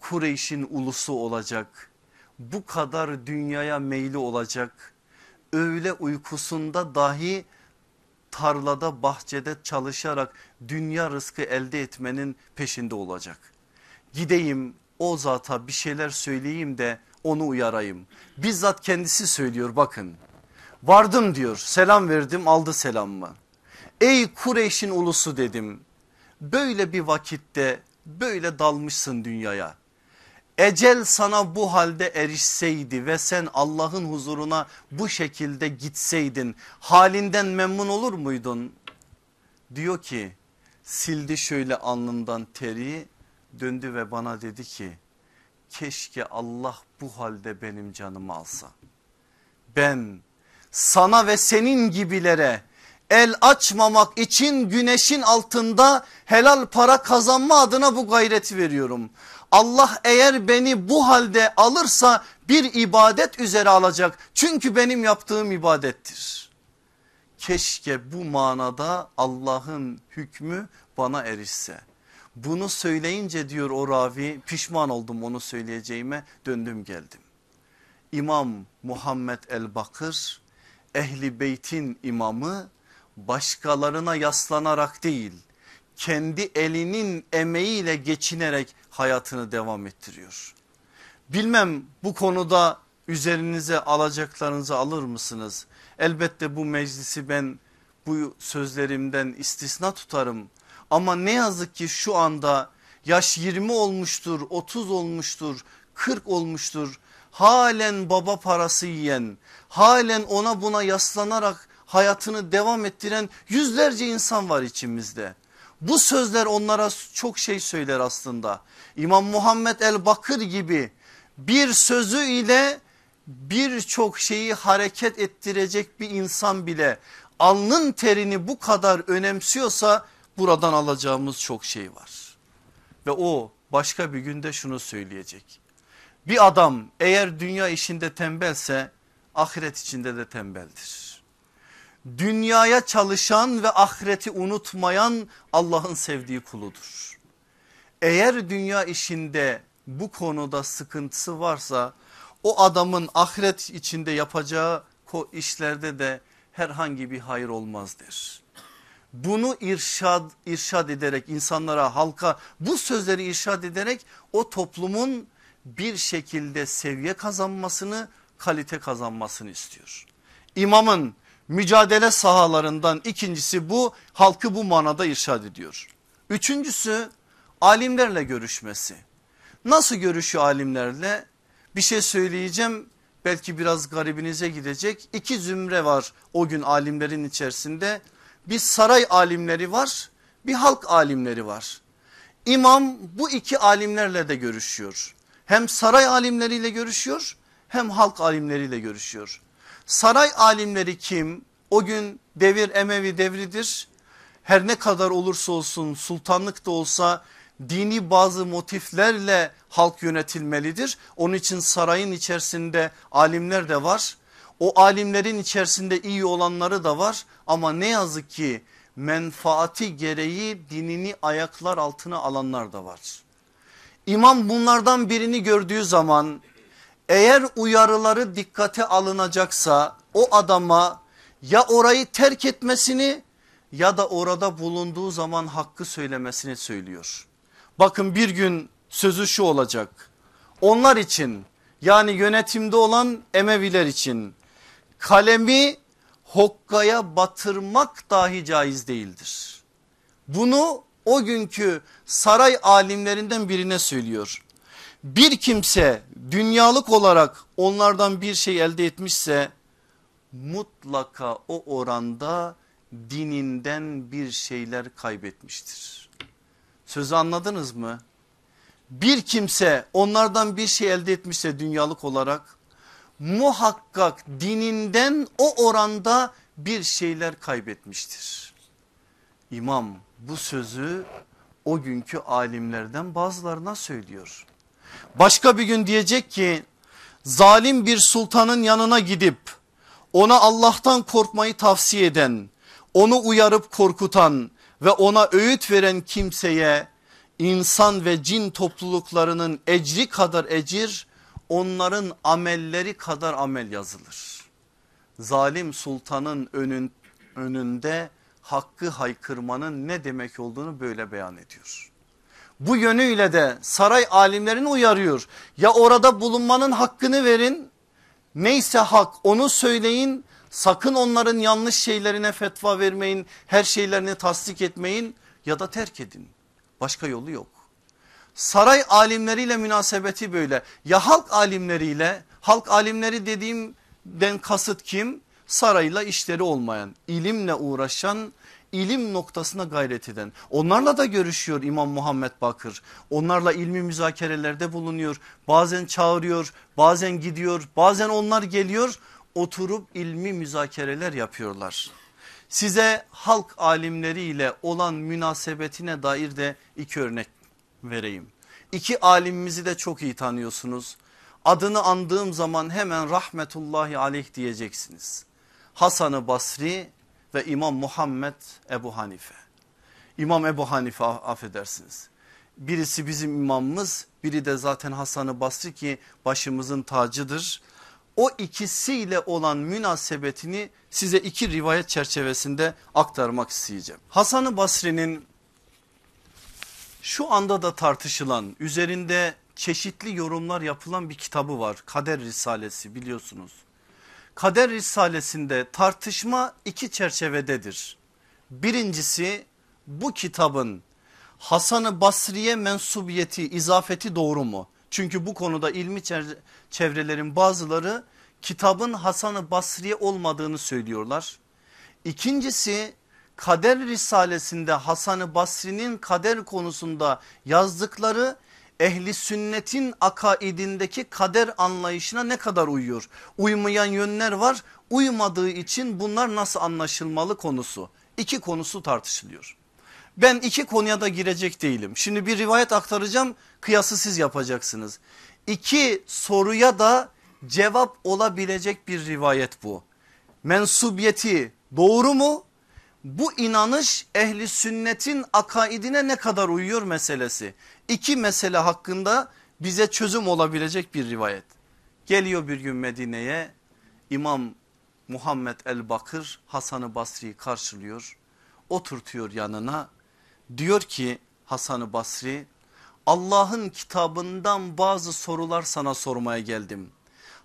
Kureyş'in ulusu olacak bu kadar dünyaya meyli olacak öğle uykusunda dahi tarlada bahçede çalışarak dünya rızkı elde etmenin peşinde olacak. Gideyim o zata bir şeyler söyleyeyim de onu uyarayım. Bizzat kendisi söylüyor bakın. Vardım diyor selam verdim aldı selamımı. Ey Kureyş'in ulusu dedim. Böyle bir vakitte böyle dalmışsın dünyaya. Ecel sana bu halde erişseydi ve sen Allah'ın huzuruna bu şekilde gitseydin halinden memnun olur muydun? Diyor ki sildi şöyle alnından teri döndü ve bana dedi ki keşke Allah bu halde benim canımı alsa. Ben sana ve senin gibilere el açmamak için güneşin altında helal para kazanma adına bu gayreti veriyorum. Allah eğer beni bu halde alırsa bir ibadet üzere alacak. Çünkü benim yaptığım ibadettir. Keşke bu manada Allah'ın hükmü bana erişse. Bunu söyleyince diyor o ravi pişman oldum onu söyleyeceğime döndüm geldim. İmam Muhammed el Bakır ehli beytin imamı başkalarına yaslanarak değil kendi elinin emeğiyle geçinerek hayatını devam ettiriyor. Bilmem bu konuda üzerinize alacaklarınızı alır mısınız? Elbette bu meclisi ben bu sözlerimden istisna tutarım. Ama ne yazık ki şu anda yaş 20 olmuştur, 30 olmuştur, 40 olmuştur. Halen baba parası yiyen, halen ona buna yaslanarak hayatını devam ettiren yüzlerce insan var içimizde. Bu sözler onlara çok şey söyler aslında. İmam Muhammed el Bakır gibi bir sözü ile birçok şeyi hareket ettirecek bir insan bile alnın terini bu kadar önemsiyorsa buradan alacağımız çok şey var. Ve o başka bir günde şunu söyleyecek. Bir adam eğer dünya işinde tembelse ahiret içinde de tembeldir. Dünyaya çalışan ve ahireti unutmayan Allah'ın sevdiği kuludur. Eğer dünya işinde bu konuda sıkıntısı varsa o adamın ahiret içinde yapacağı işlerde de herhangi bir hayır olmazdır. Bunu irşad, irşad ederek insanlara halka bu sözleri irşad ederek o toplumun bir şekilde seviye kazanmasını kalite kazanmasını istiyor. İmamın mücadele sahalarından ikincisi bu halkı bu manada irşad ediyor. Üçüncüsü alimlerle görüşmesi. Nasıl görüşüyor alimlerle? Bir şey söyleyeceğim belki biraz garibinize gidecek. İki zümre var o gün alimlerin içerisinde. Bir saray alimleri var bir halk alimleri var. İmam bu iki alimlerle de görüşüyor. Hem saray alimleriyle görüşüyor hem halk alimleriyle görüşüyor. Saray alimleri kim? O gün devir Emevi devridir. Her ne kadar olursa olsun sultanlık da olsa dini bazı motiflerle halk yönetilmelidir. Onun için sarayın içerisinde alimler de var. O alimlerin içerisinde iyi olanları da var ama ne yazık ki menfaati gereği dinini ayaklar altına alanlar da var. İmam bunlardan birini gördüğü zaman eğer uyarıları dikkate alınacaksa o adama ya orayı terk etmesini ya da orada bulunduğu zaman hakkı söylemesini söylüyor. Bakın bir gün sözü şu olacak. Onlar için yani yönetimde olan Emeviler için kalemi hokkaya batırmak dahi caiz değildir. Bunu o günkü saray alimlerinden birine söylüyor. Bir kimse dünyalık olarak onlardan bir şey elde etmişse mutlaka o oranda dininden bir şeyler kaybetmiştir. Sözü anladınız mı? Bir kimse onlardan bir şey elde etmişse dünyalık olarak muhakkak dininden o oranda bir şeyler kaybetmiştir. İmam bu sözü o günkü alimlerden bazılarına söylüyor. Başka bir gün diyecek ki zalim bir sultanın yanına gidip ona Allah'tan korkmayı tavsiye eden, onu uyarıp korkutan ve ona öğüt veren kimseye insan ve cin topluluklarının ecri kadar ecir, onların amelleri kadar amel yazılır. Zalim sultanın önün, önünde hakkı haykırmanın ne demek olduğunu böyle beyan ediyor. Bu yönüyle de saray alimlerini uyarıyor. Ya orada bulunmanın hakkını verin neyse hak onu söyleyin sakın onların yanlış şeylerine fetva vermeyin her şeylerini tasdik etmeyin ya da terk edin. Başka yolu yok. Saray alimleriyle münasebeti böyle ya halk alimleriyle halk alimleri dediğimden kasıt kim? Sarayla işleri olmayan ilimle uğraşan ilim noktasına gayret eden onlarla da görüşüyor İmam Muhammed Bakır onlarla ilmi müzakerelerde bulunuyor bazen çağırıyor bazen gidiyor bazen onlar geliyor oturup ilmi müzakereler yapıyorlar. Size halk alimleriyle olan münasebetine dair de iki örnek vereyim. İki alimimizi de çok iyi tanıyorsunuz. Adını andığım zaman hemen rahmetullahi aleyh diyeceksiniz. Hasan-ı Basri ve İmam Muhammed Ebu Hanife. İmam Ebu Hanife affedersiniz. Birisi bizim imamımız biri de zaten Hasan-ı Basri ki başımızın tacıdır. O ikisiyle olan münasebetini size iki rivayet çerçevesinde aktarmak isteyeceğim. Hasan-ı Basri'nin şu anda da tartışılan üzerinde çeşitli yorumlar yapılan bir kitabı var. Kader Risalesi biliyorsunuz. Kader Risalesinde tartışma iki çerçevededir. Birincisi bu kitabın Hasan-ı Basri'ye mensubiyeti, izafeti doğru mu? Çünkü bu konuda ilmi çevrelerin bazıları kitabın Hasan-ı Basri'ye olmadığını söylüyorlar. İkincisi Kader Risalesinde Hasan-ı Basri'nin kader konusunda yazdıkları ehli sünnetin akaidindeki kader anlayışına ne kadar uyuyor? Uymayan yönler var uymadığı için bunlar nasıl anlaşılmalı konusu. İki konusu tartışılıyor. Ben iki konuya da girecek değilim. Şimdi bir rivayet aktaracağım kıyası siz yapacaksınız. İki soruya da cevap olabilecek bir rivayet bu. Mensubiyeti doğru mu? Bu inanış ehli sünnetin akaidine ne kadar uyuyor meselesi. İki mesele hakkında bize çözüm olabilecek bir rivayet. Geliyor bir gün Medine'ye İmam Muhammed el Bakır Hasan-ı Basri'yi karşılıyor. Oturtuyor yanına diyor ki Hasan-ı Basri Allah'ın kitabından bazı sorular sana sormaya geldim.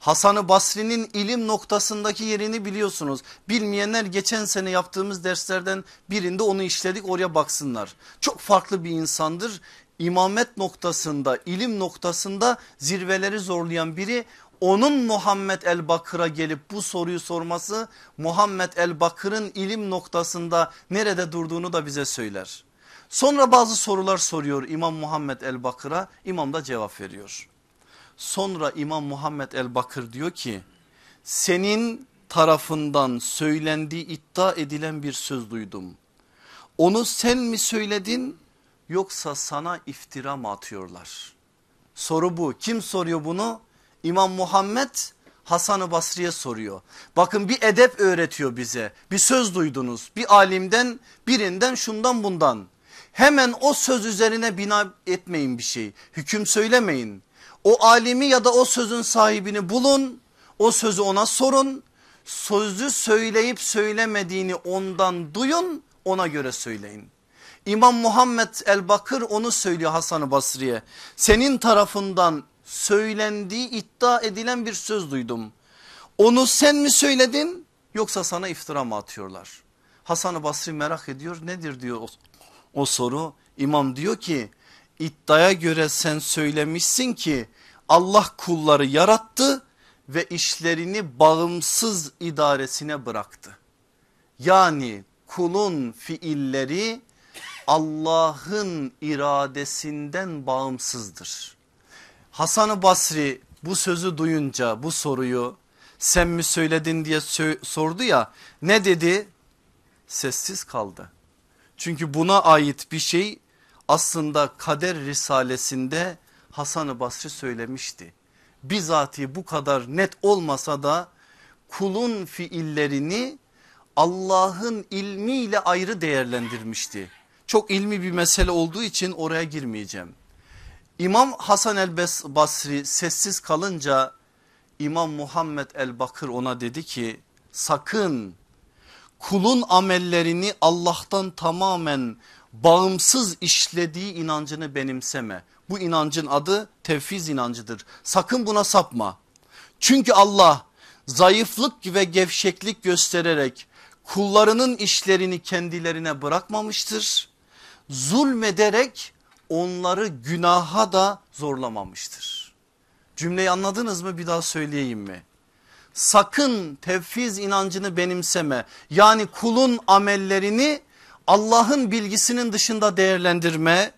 Hasan-ı Basri'nin ilim noktasındaki yerini biliyorsunuz. Bilmeyenler geçen sene yaptığımız derslerden birinde onu işledik oraya baksınlar. Çok farklı bir insandır. İmamet noktasında ilim noktasında zirveleri zorlayan biri onun Muhammed el Bakır'a gelip bu soruyu sorması Muhammed el Bakır'ın ilim noktasında nerede durduğunu da bize söyler. Sonra bazı sorular soruyor İmam Muhammed el Bakır'a İmam da cevap veriyor. Sonra İmam Muhammed el Bakır diyor ki senin tarafından söylendiği iddia edilen bir söz duydum. Onu sen mi söyledin yoksa sana iftira mı atıyorlar? Soru bu. Kim soruyor bunu? İmam Muhammed Hasan-ı Basri'ye soruyor. Bakın bir edep öğretiyor bize. Bir söz duydunuz. Bir alimden birinden şundan bundan. Hemen o söz üzerine bina etmeyin bir şey. Hüküm söylemeyin. O alimi ya da o sözün sahibini bulun. O sözü ona sorun. Sözü söyleyip söylemediğini ondan duyun ona göre söyleyin. İmam Muhammed el Bakır onu söylüyor Hasan-ı Basri'ye. Senin tarafından söylendiği iddia edilen bir söz duydum. Onu sen mi söyledin yoksa sana iftira mı atıyorlar? Hasan-ı Basri merak ediyor nedir diyor o, o soru. İmam diyor ki iddiaya göre sen söylemişsin ki Allah kulları yarattı ve işlerini bağımsız idaresine bıraktı. Yani kulun fiilleri Allah'ın iradesinden bağımsızdır. Hasan-ı Basri bu sözü duyunca bu soruyu sen mi söyledin diye sordu ya ne dedi? Sessiz kaldı. Çünkü buna ait bir şey aslında kader risalesinde Hasan-ı Basri söylemişti. Bizatihi bu kadar net olmasa da kulun fiillerini Allah'ın ilmiyle ayrı değerlendirmişti. Çok ilmi bir mesele olduğu için oraya girmeyeceğim. İmam Hasan el Basri sessiz kalınca İmam Muhammed el Bakır ona dedi ki sakın kulun amellerini Allah'tan tamamen bağımsız işlediği inancını benimseme. Bu inancın adı tevfiz inancıdır. Sakın buna sapma. Çünkü Allah zayıflık ve gevşeklik göstererek kullarının işlerini kendilerine bırakmamıştır. Zulmederek onları günaha da zorlamamıştır. Cümleyi anladınız mı bir daha söyleyeyim mi? Sakın tevfiz inancını benimseme yani kulun amellerini Allah'ın bilgisinin dışında değerlendirme.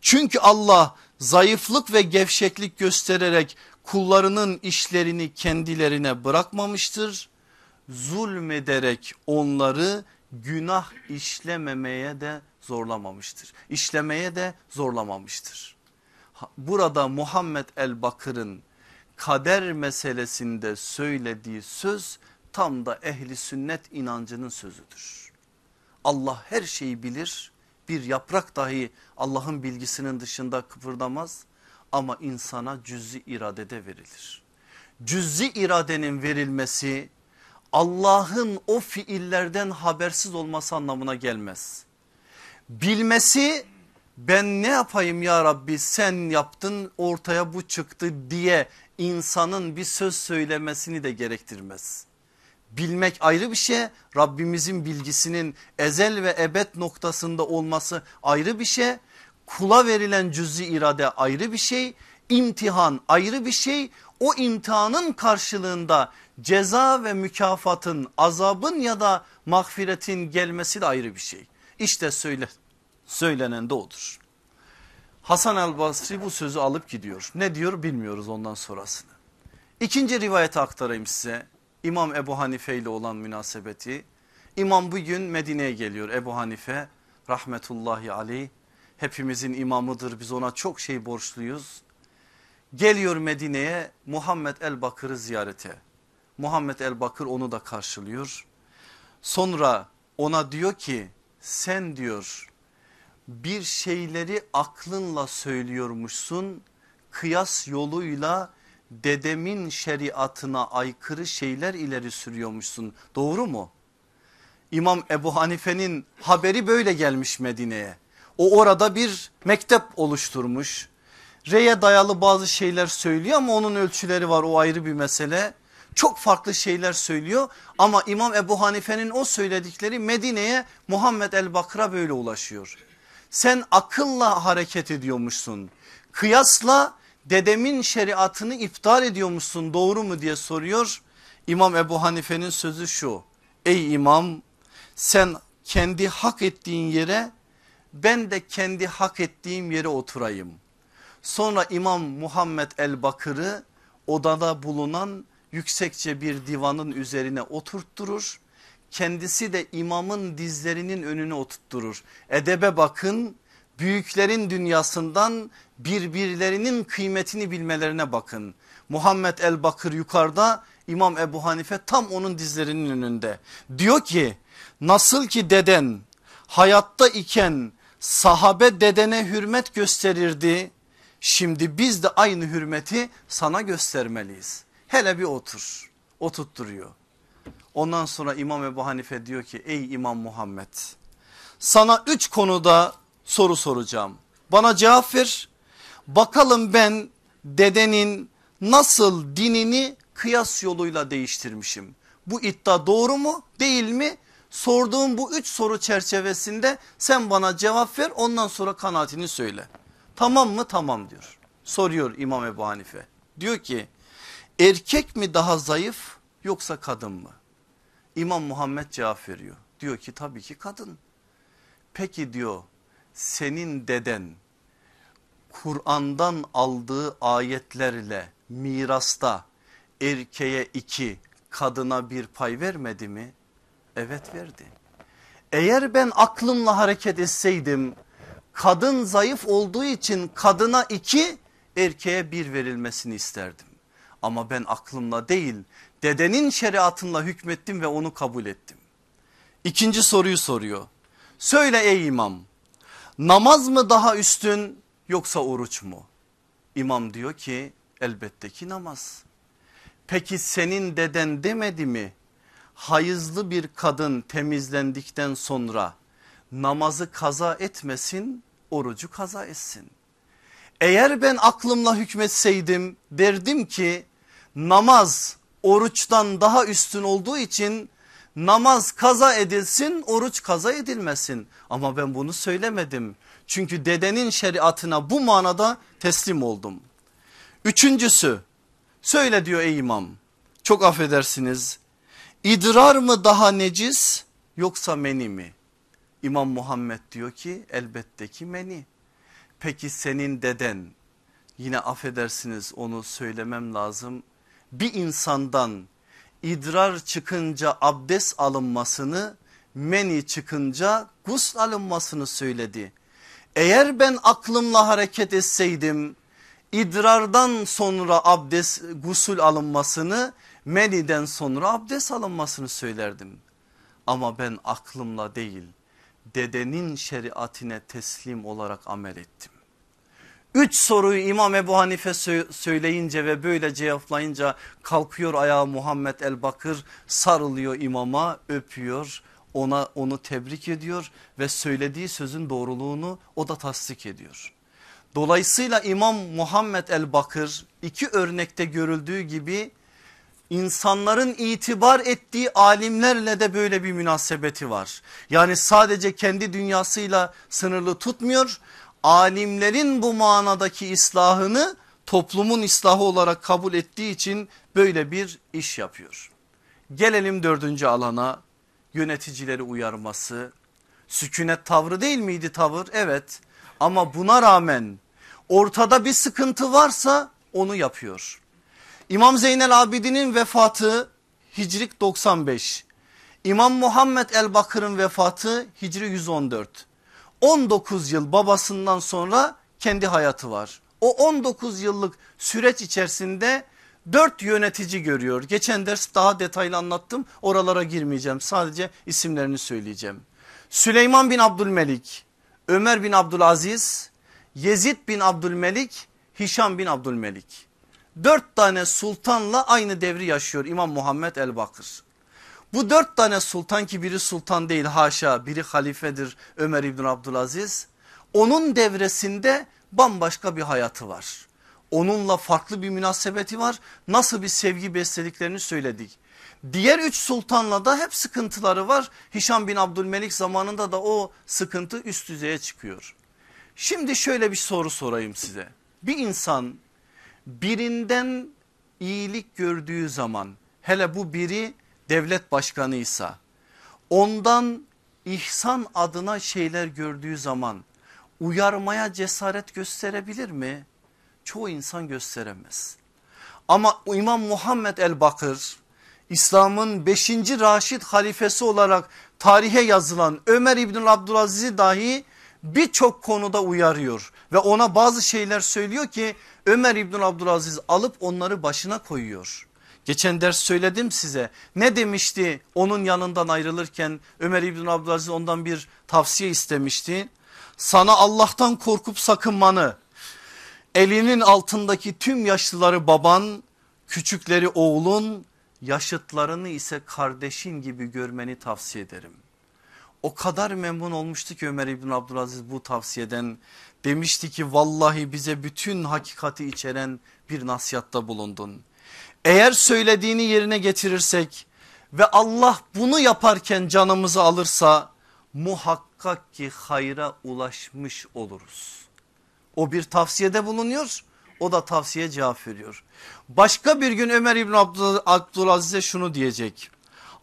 Çünkü Allah zayıflık ve gevşeklik göstererek kullarının işlerini kendilerine bırakmamıştır. Zulmederek onları günah işlememeye de zorlamamıştır. İşlemeye de zorlamamıştır. Burada Muhammed el Bakır'ın kader meselesinde söylediği söz tam da ehli sünnet inancının sözüdür. Allah her şeyi bilir bir yaprak dahi Allah'ın bilgisinin dışında kıpırdamaz ama insana cüz'i iradede verilir. Cüz'i iradenin verilmesi Allah'ın o fiillerden habersiz olması anlamına gelmez. Bilmesi ben ne yapayım ya Rabbi sen yaptın ortaya bu çıktı diye insanın bir söz söylemesini de gerektirmez. Bilmek ayrı bir şey Rabbimizin bilgisinin ezel ve ebed noktasında olması ayrı bir şey. Kula verilen cüz'i irade ayrı bir şey imtihan ayrı bir şey o imtihanın karşılığında ceza ve mükafatın azabın ya da mağfiretin gelmesi de ayrı bir şey. İşte söyle, söylenen de odur. Hasan el Basri bu sözü alıp gidiyor. Ne diyor bilmiyoruz ondan sonrasını. İkinci rivayete aktarayım size. İmam Ebu Hanife ile olan münasebeti. İmam bugün Medine'ye geliyor Ebu Hanife rahmetullahi aleyh. Hepimizin imamıdır biz ona çok şey borçluyuz. Geliyor Medine'ye Muhammed el Bakır'ı ziyarete. Muhammed el Bakır onu da karşılıyor. Sonra ona diyor ki sen diyor bir şeyleri aklınla söylüyormuşsun kıyas yoluyla dedemin şeriatına aykırı şeyler ileri sürüyormuşsun doğru mu? İmam Ebu Hanife'nin haberi böyle gelmiş Medine'ye. O orada bir mektep oluşturmuş. Reye dayalı bazı şeyler söylüyor ama onun ölçüleri var o ayrı bir mesele. Çok farklı şeyler söylüyor ama İmam Ebu Hanife'nin o söyledikleri Medine'ye Muhammed el Bakır'a böyle ulaşıyor. Sen akılla hareket ediyormuşsun. Kıyasla dedemin şeriatını iptal ediyormuşsun doğru mu diye soruyor. İmam Ebu Hanife'nin sözü şu. Ey imam sen kendi hak ettiğin yere ben de kendi hak ettiğim yere oturayım. Sonra İmam Muhammed el Bakır'ı odada bulunan yüksekçe bir divanın üzerine oturtturur. Kendisi de imamın dizlerinin önüne oturtturur. Edebe bakın büyüklerin dünyasından birbirlerinin kıymetini bilmelerine bakın. Muhammed el Bakır yukarıda İmam Ebu Hanife tam onun dizlerinin önünde. Diyor ki nasıl ki deden hayatta iken sahabe dedene hürmet gösterirdi. Şimdi biz de aynı hürmeti sana göstermeliyiz. Hele bir otur. Oturtturuyor. Ondan sonra İmam Ebu Hanife diyor ki ey İmam Muhammed sana üç konuda soru soracağım. Bana cevap ver. Bakalım ben dedenin nasıl dinini kıyas yoluyla değiştirmişim. Bu iddia doğru mu değil mi? Sorduğum bu üç soru çerçevesinde sen bana cevap ver ondan sonra kanaatini söyle. Tamam mı? Tamam diyor. Soruyor İmam Ebu Hanife. Diyor ki erkek mi daha zayıf yoksa kadın mı? İmam Muhammed cevap veriyor. Diyor ki tabii ki kadın. Peki diyor senin deden Kur'an'dan aldığı ayetlerle mirasta erkeğe iki kadına bir pay vermedi mi? Evet verdi. Eğer ben aklımla hareket etseydim kadın zayıf olduğu için kadına iki erkeğe bir verilmesini isterdim. Ama ben aklımla değil dedenin şeriatınla hükmettim ve onu kabul ettim. İkinci soruyu soruyor. Söyle ey imam namaz mı daha üstün yoksa oruç mu? İmam diyor ki elbette ki namaz. Peki senin deden demedi mi? Hayızlı bir kadın temizlendikten sonra namazı kaza etmesin orucu kaza etsin. Eğer ben aklımla hükmetseydim derdim ki namaz oruçtan daha üstün olduğu için namaz kaza edilsin oruç kaza edilmesin. Ama ben bunu söylemedim. Çünkü dedenin şeriatına bu manada teslim oldum. Üçüncüsü söyle diyor ey imam çok affedersiniz idrar mı daha necis yoksa meni mi? İmam Muhammed diyor ki elbette ki meni. Peki senin deden yine affedersiniz onu söylemem lazım. Bir insandan idrar çıkınca abdest alınmasını meni çıkınca gusl alınmasını söyledi. Eğer ben aklımla hareket etseydim idrardan sonra abdest gusül alınmasını meniden sonra abdest alınmasını söylerdim. Ama ben aklımla değil dedenin şeriatine teslim olarak amel ettim. Üç soruyu İmam Ebu Hanife söyleyince ve böyle cevaplayınca kalkıyor ayağa Muhammed el Bakır sarılıyor imama öpüyor ona onu tebrik ediyor ve söylediği sözün doğruluğunu o da tasdik ediyor. Dolayısıyla İmam Muhammed el Bakır iki örnekte görüldüğü gibi insanların itibar ettiği alimlerle de böyle bir münasebeti var. Yani sadece kendi dünyasıyla sınırlı tutmuyor. Alimlerin bu manadaki ıslahını toplumun ıslahı olarak kabul ettiği için böyle bir iş yapıyor. Gelelim dördüncü alana yöneticileri uyarması. Sükunet tavrı değil miydi tavır? Evet ama buna rağmen ortada bir sıkıntı varsa onu yapıyor. İmam Zeynel Abidin'in vefatı Hicrik 95. İmam Muhammed el Bakır'ın vefatı Hicri 114. 19 yıl babasından sonra kendi hayatı var. O 19 yıllık süreç içerisinde 4 yönetici görüyor. Geçen ders daha detaylı anlattım oralara girmeyeceğim sadece isimlerini söyleyeceğim. Süleyman bin Abdülmelik, Ömer bin Abdülaziz, Yezid bin Abdülmelik, Hişam bin Abdülmelik. Dört tane sultanla aynı devri yaşıyor İmam Muhammed el Bakır. Bu dört tane sultan ki biri sultan değil haşa biri halifedir Ömer İbn Abdülaziz. Onun devresinde bambaşka bir hayatı var. Onunla farklı bir münasebeti var. Nasıl bir sevgi beslediklerini söyledik. Diğer üç sultanla da hep sıkıntıları var. Hişam bin Abdülmelik zamanında da o sıkıntı üst düzeye çıkıyor. Şimdi şöyle bir soru sorayım size. Bir insan birinden iyilik gördüğü zaman hele bu biri devlet başkanıysa ondan ihsan adına şeyler gördüğü zaman uyarmaya cesaret gösterebilir mi? Çoğu insan gösteremez. Ama İmam Muhammed el Bakır İslam'ın 5. Raşid halifesi olarak tarihe yazılan Ömer İbn Abdülaziz'i dahi birçok konuda uyarıyor ve ona bazı şeyler söylüyor ki Ömer İbn Abdülaziz alıp onları başına koyuyor. Geçen ders söyledim size ne demişti onun yanından ayrılırken Ömer İbn Abdülaziz ondan bir tavsiye istemişti. Sana Allah'tan korkup sakınmanı elinin altındaki tüm yaşlıları baban küçükleri oğlun yaşıtlarını ise kardeşin gibi görmeni tavsiye ederim. O kadar memnun olmuştu ki Ömer İbn Abdülaziz bu tavsiyeden demişti ki vallahi bize bütün hakikati içeren bir nasihatta bulundun. Eğer söylediğini yerine getirirsek ve Allah bunu yaparken canımızı alırsa muhakkak ki hayra ulaşmış oluruz. O bir tavsiyede bulunuyor o da tavsiye cevap veriyor. Başka bir gün Ömer İbn Abdülaziz'e şunu diyecek.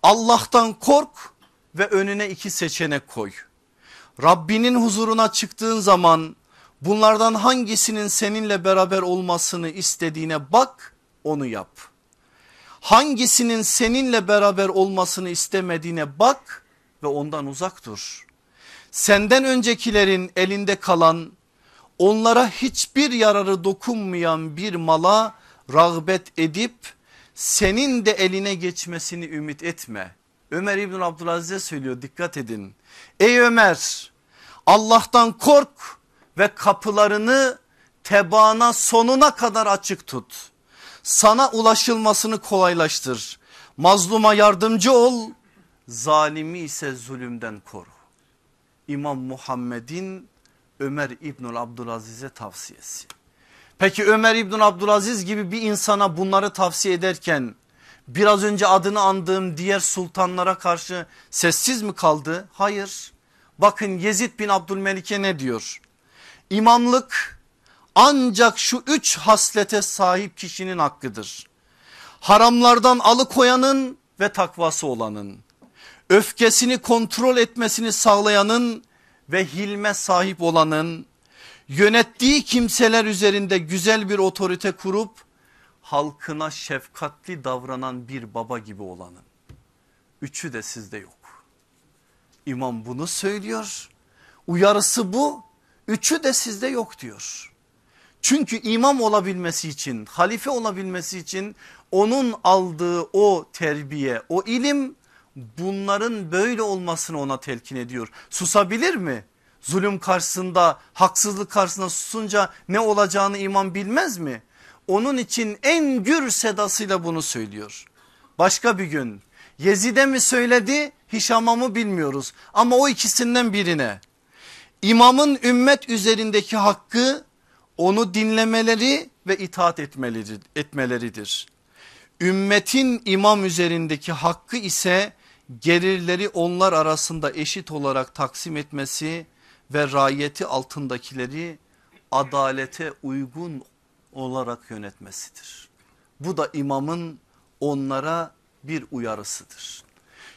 Allah'tan kork ve önüne iki seçenek koy. Rabbinin huzuruna çıktığın zaman bunlardan hangisinin seninle beraber olmasını istediğine bak onu yap. Hangisinin seninle beraber olmasını istemediğine bak ve ondan uzak dur. Senden öncekilerin elinde kalan onlara hiçbir yararı dokunmayan bir mala rağbet edip senin de eline geçmesini ümit etme. Ömer İbn Abdülaziz'e söylüyor dikkat edin. Ey Ömer Allah'tan kork ve kapılarını tebaana sonuna kadar açık tut. Sana ulaşılmasını kolaylaştır. Mazluma yardımcı ol, zalimi ise zulümden koru. İmam Muhammed'in Ömer İbnül Abdülaziz'e tavsiyesi. Peki Ömer İbn Abdülaziz gibi bir insana bunları tavsiye ederken biraz önce adını andığım diğer sultanlara karşı sessiz mi kaldı? Hayır. Bakın Yezid bin Abdülmelik'e ne diyor? İmamlık ancak şu üç haslete sahip kişinin hakkıdır. Haramlardan alıkoyanın ve takvası olanın, öfkesini kontrol etmesini sağlayanın ve hilme sahip olanın, yönettiği kimseler üzerinde güzel bir otorite kurup halkına şefkatli davranan bir baba gibi olanın. Üçü de sizde yok. İmam bunu söylüyor. Uyarısı bu. Üçü de sizde yok diyor. Çünkü imam olabilmesi için, halife olabilmesi için onun aldığı o terbiye, o ilim bunların böyle olmasını ona telkin ediyor. Susabilir mi? Zulüm karşısında, haksızlık karşısında susunca ne olacağını imam bilmez mi? Onun için en gür sedasıyla bunu söylüyor. Başka bir gün Yezid'e mi söyledi Hişam'a mı bilmiyoruz ama o ikisinden birine. İmamın ümmet üzerindeki hakkı onu dinlemeleri ve itaat etmeleri, etmeleridir. Ümmetin imam üzerindeki hakkı ise gelirleri onlar arasında eşit olarak taksim etmesi ve rayeti altındakileri adalete uygun olarak yönetmesidir. Bu da imamın onlara bir uyarısıdır.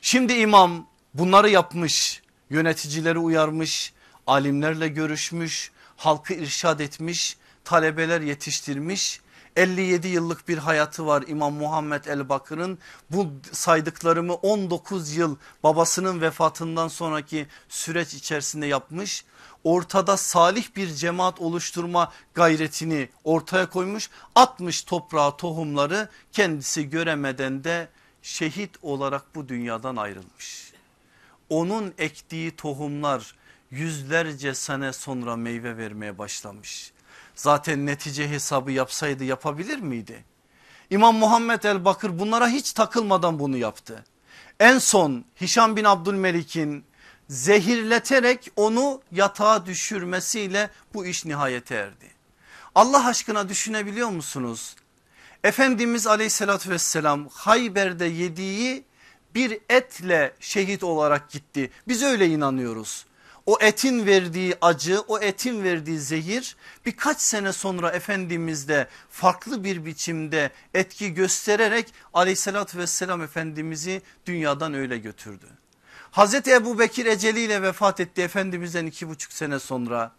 Şimdi imam bunları yapmış, yöneticileri uyarmış, alimlerle görüşmüş, halkı irşad etmiş, talebeler yetiştirmiş. 57 yıllık bir hayatı var İmam Muhammed el Bakır'ın. Bu saydıklarımı 19 yıl babasının vefatından sonraki süreç içerisinde yapmış. Ortada salih bir cemaat oluşturma gayretini ortaya koymuş. Atmış toprağa tohumları kendisi göremeden de şehit olarak bu dünyadan ayrılmış. Onun ektiği tohumlar yüzlerce sene sonra meyve vermeye başlamış. Zaten netice hesabı yapsaydı yapabilir miydi? İmam Muhammed el Bakır bunlara hiç takılmadan bunu yaptı. En son Hişam bin Abdülmelik'in zehirleterek onu yatağa düşürmesiyle bu iş nihayete erdi. Allah aşkına düşünebiliyor musunuz? Efendimiz aleyhissalatü vesselam Hayber'de yediği bir etle şehit olarak gitti. Biz öyle inanıyoruz. O etin verdiği acı, o etin verdiği zehir birkaç sene sonra Efendimiz'de farklı bir biçimde etki göstererek aleyhissalatü vesselam Efendimiz'i dünyadan öyle götürdü. Hazreti Ebu Bekir eceliyle vefat etti Efendimiz'den iki buçuk sene sonra.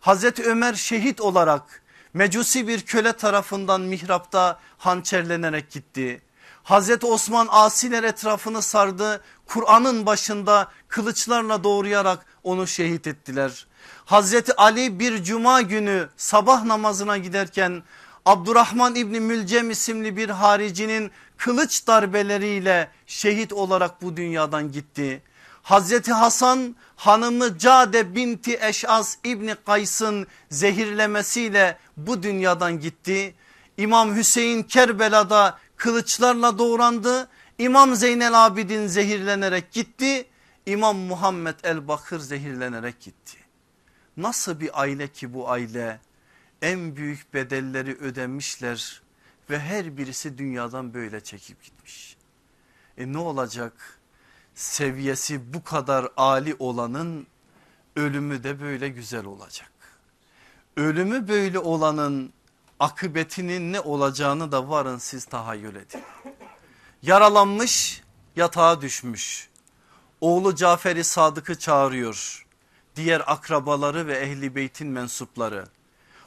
Hazreti Ömer şehit olarak mecusi bir köle tarafından mihrapta hançerlenerek gitti. Hazreti Osman asiler etrafını sardı. Kur'an'ın başında kılıçlarla doğrayarak onu şehit ettiler. Hazreti Ali bir cuma günü sabah namazına giderken Abdurrahman İbni Mülcem isimli bir haricinin kılıç darbeleriyle şehit olarak bu dünyadan gitti. Hazreti Hasan hanımı Cade binti Eş'as İbni Kays'ın zehirlemesiyle bu dünyadan gitti. İmam Hüseyin Kerbela'da kılıçlarla doğrandı. İmam Zeynel Abidin zehirlenerek gitti. İmam Muhammed el Bakır zehirlenerek gitti. Nasıl bir aile ki bu aile en büyük bedelleri ödemişler ve her birisi dünyadan böyle çekip gitmiş. E ne olacak seviyesi bu kadar ali olanın ölümü de böyle güzel olacak. Ölümü böyle olanın akıbetinin ne olacağını da varın siz tahayyül edin. Yaralanmış yatağa düşmüş. Oğlu Cafer-i Sadık'ı çağırıyor. Diğer akrabaları ve ehli beytin mensupları.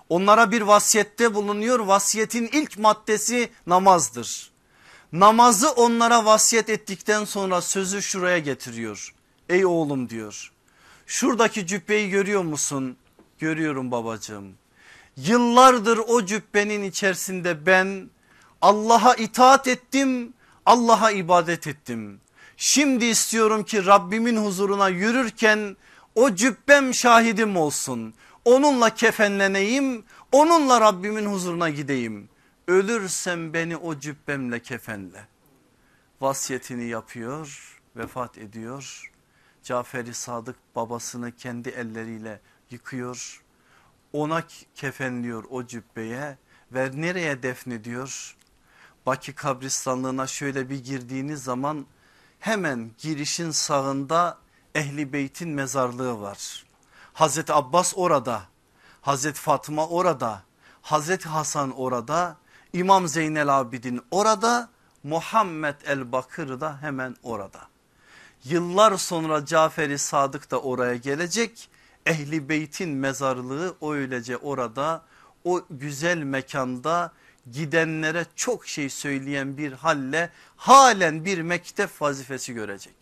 Onlara bir vasiyette bulunuyor. Vasiyetin ilk maddesi namazdır. Namazı onlara vasiyet ettikten sonra sözü şuraya getiriyor. Ey oğlum diyor. Şuradaki cübbeyi görüyor musun? Görüyorum babacığım. Yıllardır o cübbenin içerisinde ben Allah'a itaat ettim, Allah'a ibadet ettim. Şimdi istiyorum ki Rabbimin huzuruna yürürken o cübbem şahidim olsun. Onunla kefenleneyim, onunla Rabbimin huzuruna gideyim. Ölürsem beni o cübbemle kefenle. Vasiyetini yapıyor, vefat ediyor. Cafer-i Sadık babasını kendi elleriyle yıkıyor ona kefenliyor o cübbeye ve nereye defnediyor? Baki kabristanlığına şöyle bir girdiğiniz zaman hemen girişin sağında Ehli Beyt'in mezarlığı var. Hazreti Abbas orada, Hazreti Fatıma orada, Hazreti Hasan orada, İmam Zeynel Abidin orada, Muhammed el Bakır da hemen orada. Yıllar sonra Cafer-i Sadık da oraya gelecek Ehli Beyt'in mezarlığı öylece orada o güzel mekanda gidenlere çok şey söyleyen bir halle halen bir mektep vazifesi görecek.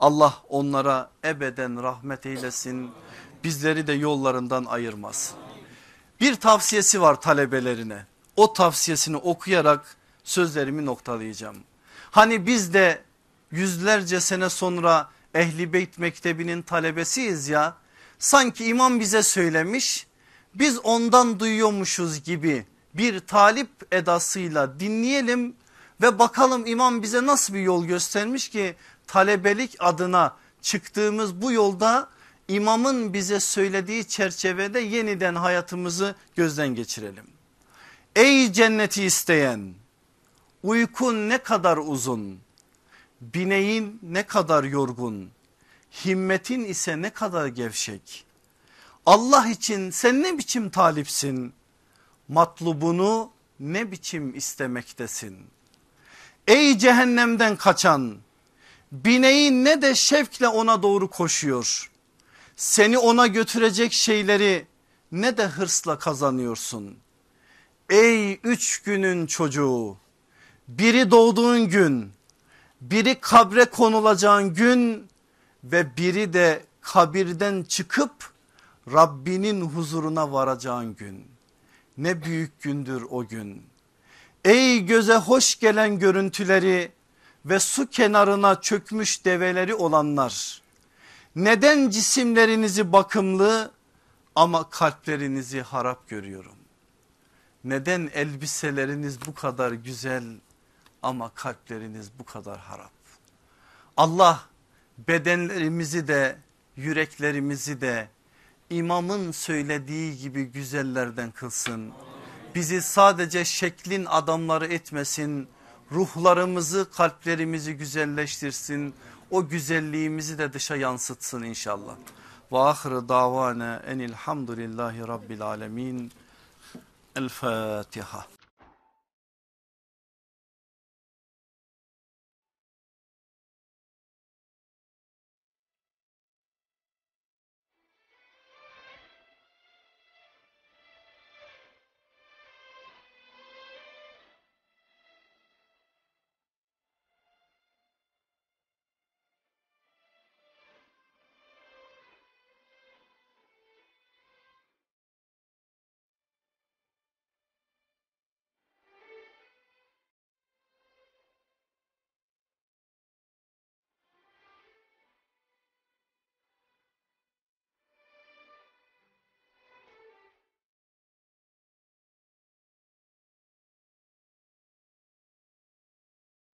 Allah onlara ebeden rahmet eylesin bizleri de yollarından ayırmasın. Bir tavsiyesi var talebelerine o tavsiyesini okuyarak sözlerimi noktalayacağım. Hani biz de yüzlerce sene sonra Ehli Beyt Mektebi'nin talebesiyiz ya sanki imam bize söylemiş biz ondan duyuyormuşuz gibi bir talip edasıyla dinleyelim ve bakalım imam bize nasıl bir yol göstermiş ki talebelik adına çıktığımız bu yolda imamın bize söylediği çerçevede yeniden hayatımızı gözden geçirelim. Ey cenneti isteyen uykun ne kadar uzun bineğin ne kadar yorgun himmetin ise ne kadar gevşek. Allah için sen ne biçim talipsin? Matlubunu ne biçim istemektesin? Ey cehennemden kaçan bineğin ne de şevkle ona doğru koşuyor. Seni ona götürecek şeyleri ne de hırsla kazanıyorsun. Ey üç günün çocuğu biri doğduğun gün biri kabre konulacağın gün ve biri de kabirden çıkıp Rabbinin huzuruna varacağın gün. Ne büyük gündür o gün. Ey göze hoş gelen görüntüleri ve su kenarına çökmüş develeri olanlar. Neden cisimlerinizi bakımlı ama kalplerinizi harap görüyorum. Neden elbiseleriniz bu kadar güzel ama kalpleriniz bu kadar harap. Allah bedenlerimizi de yüreklerimizi de imamın söylediği gibi güzellerden kılsın. Bizi sadece şeklin adamları etmesin. Ruhlarımızı kalplerimizi güzelleştirsin. O güzelliğimizi de dışa yansıtsın inşallah. Ve ahire davana enilhamdülillahi rabbil alemin. El Fatiha.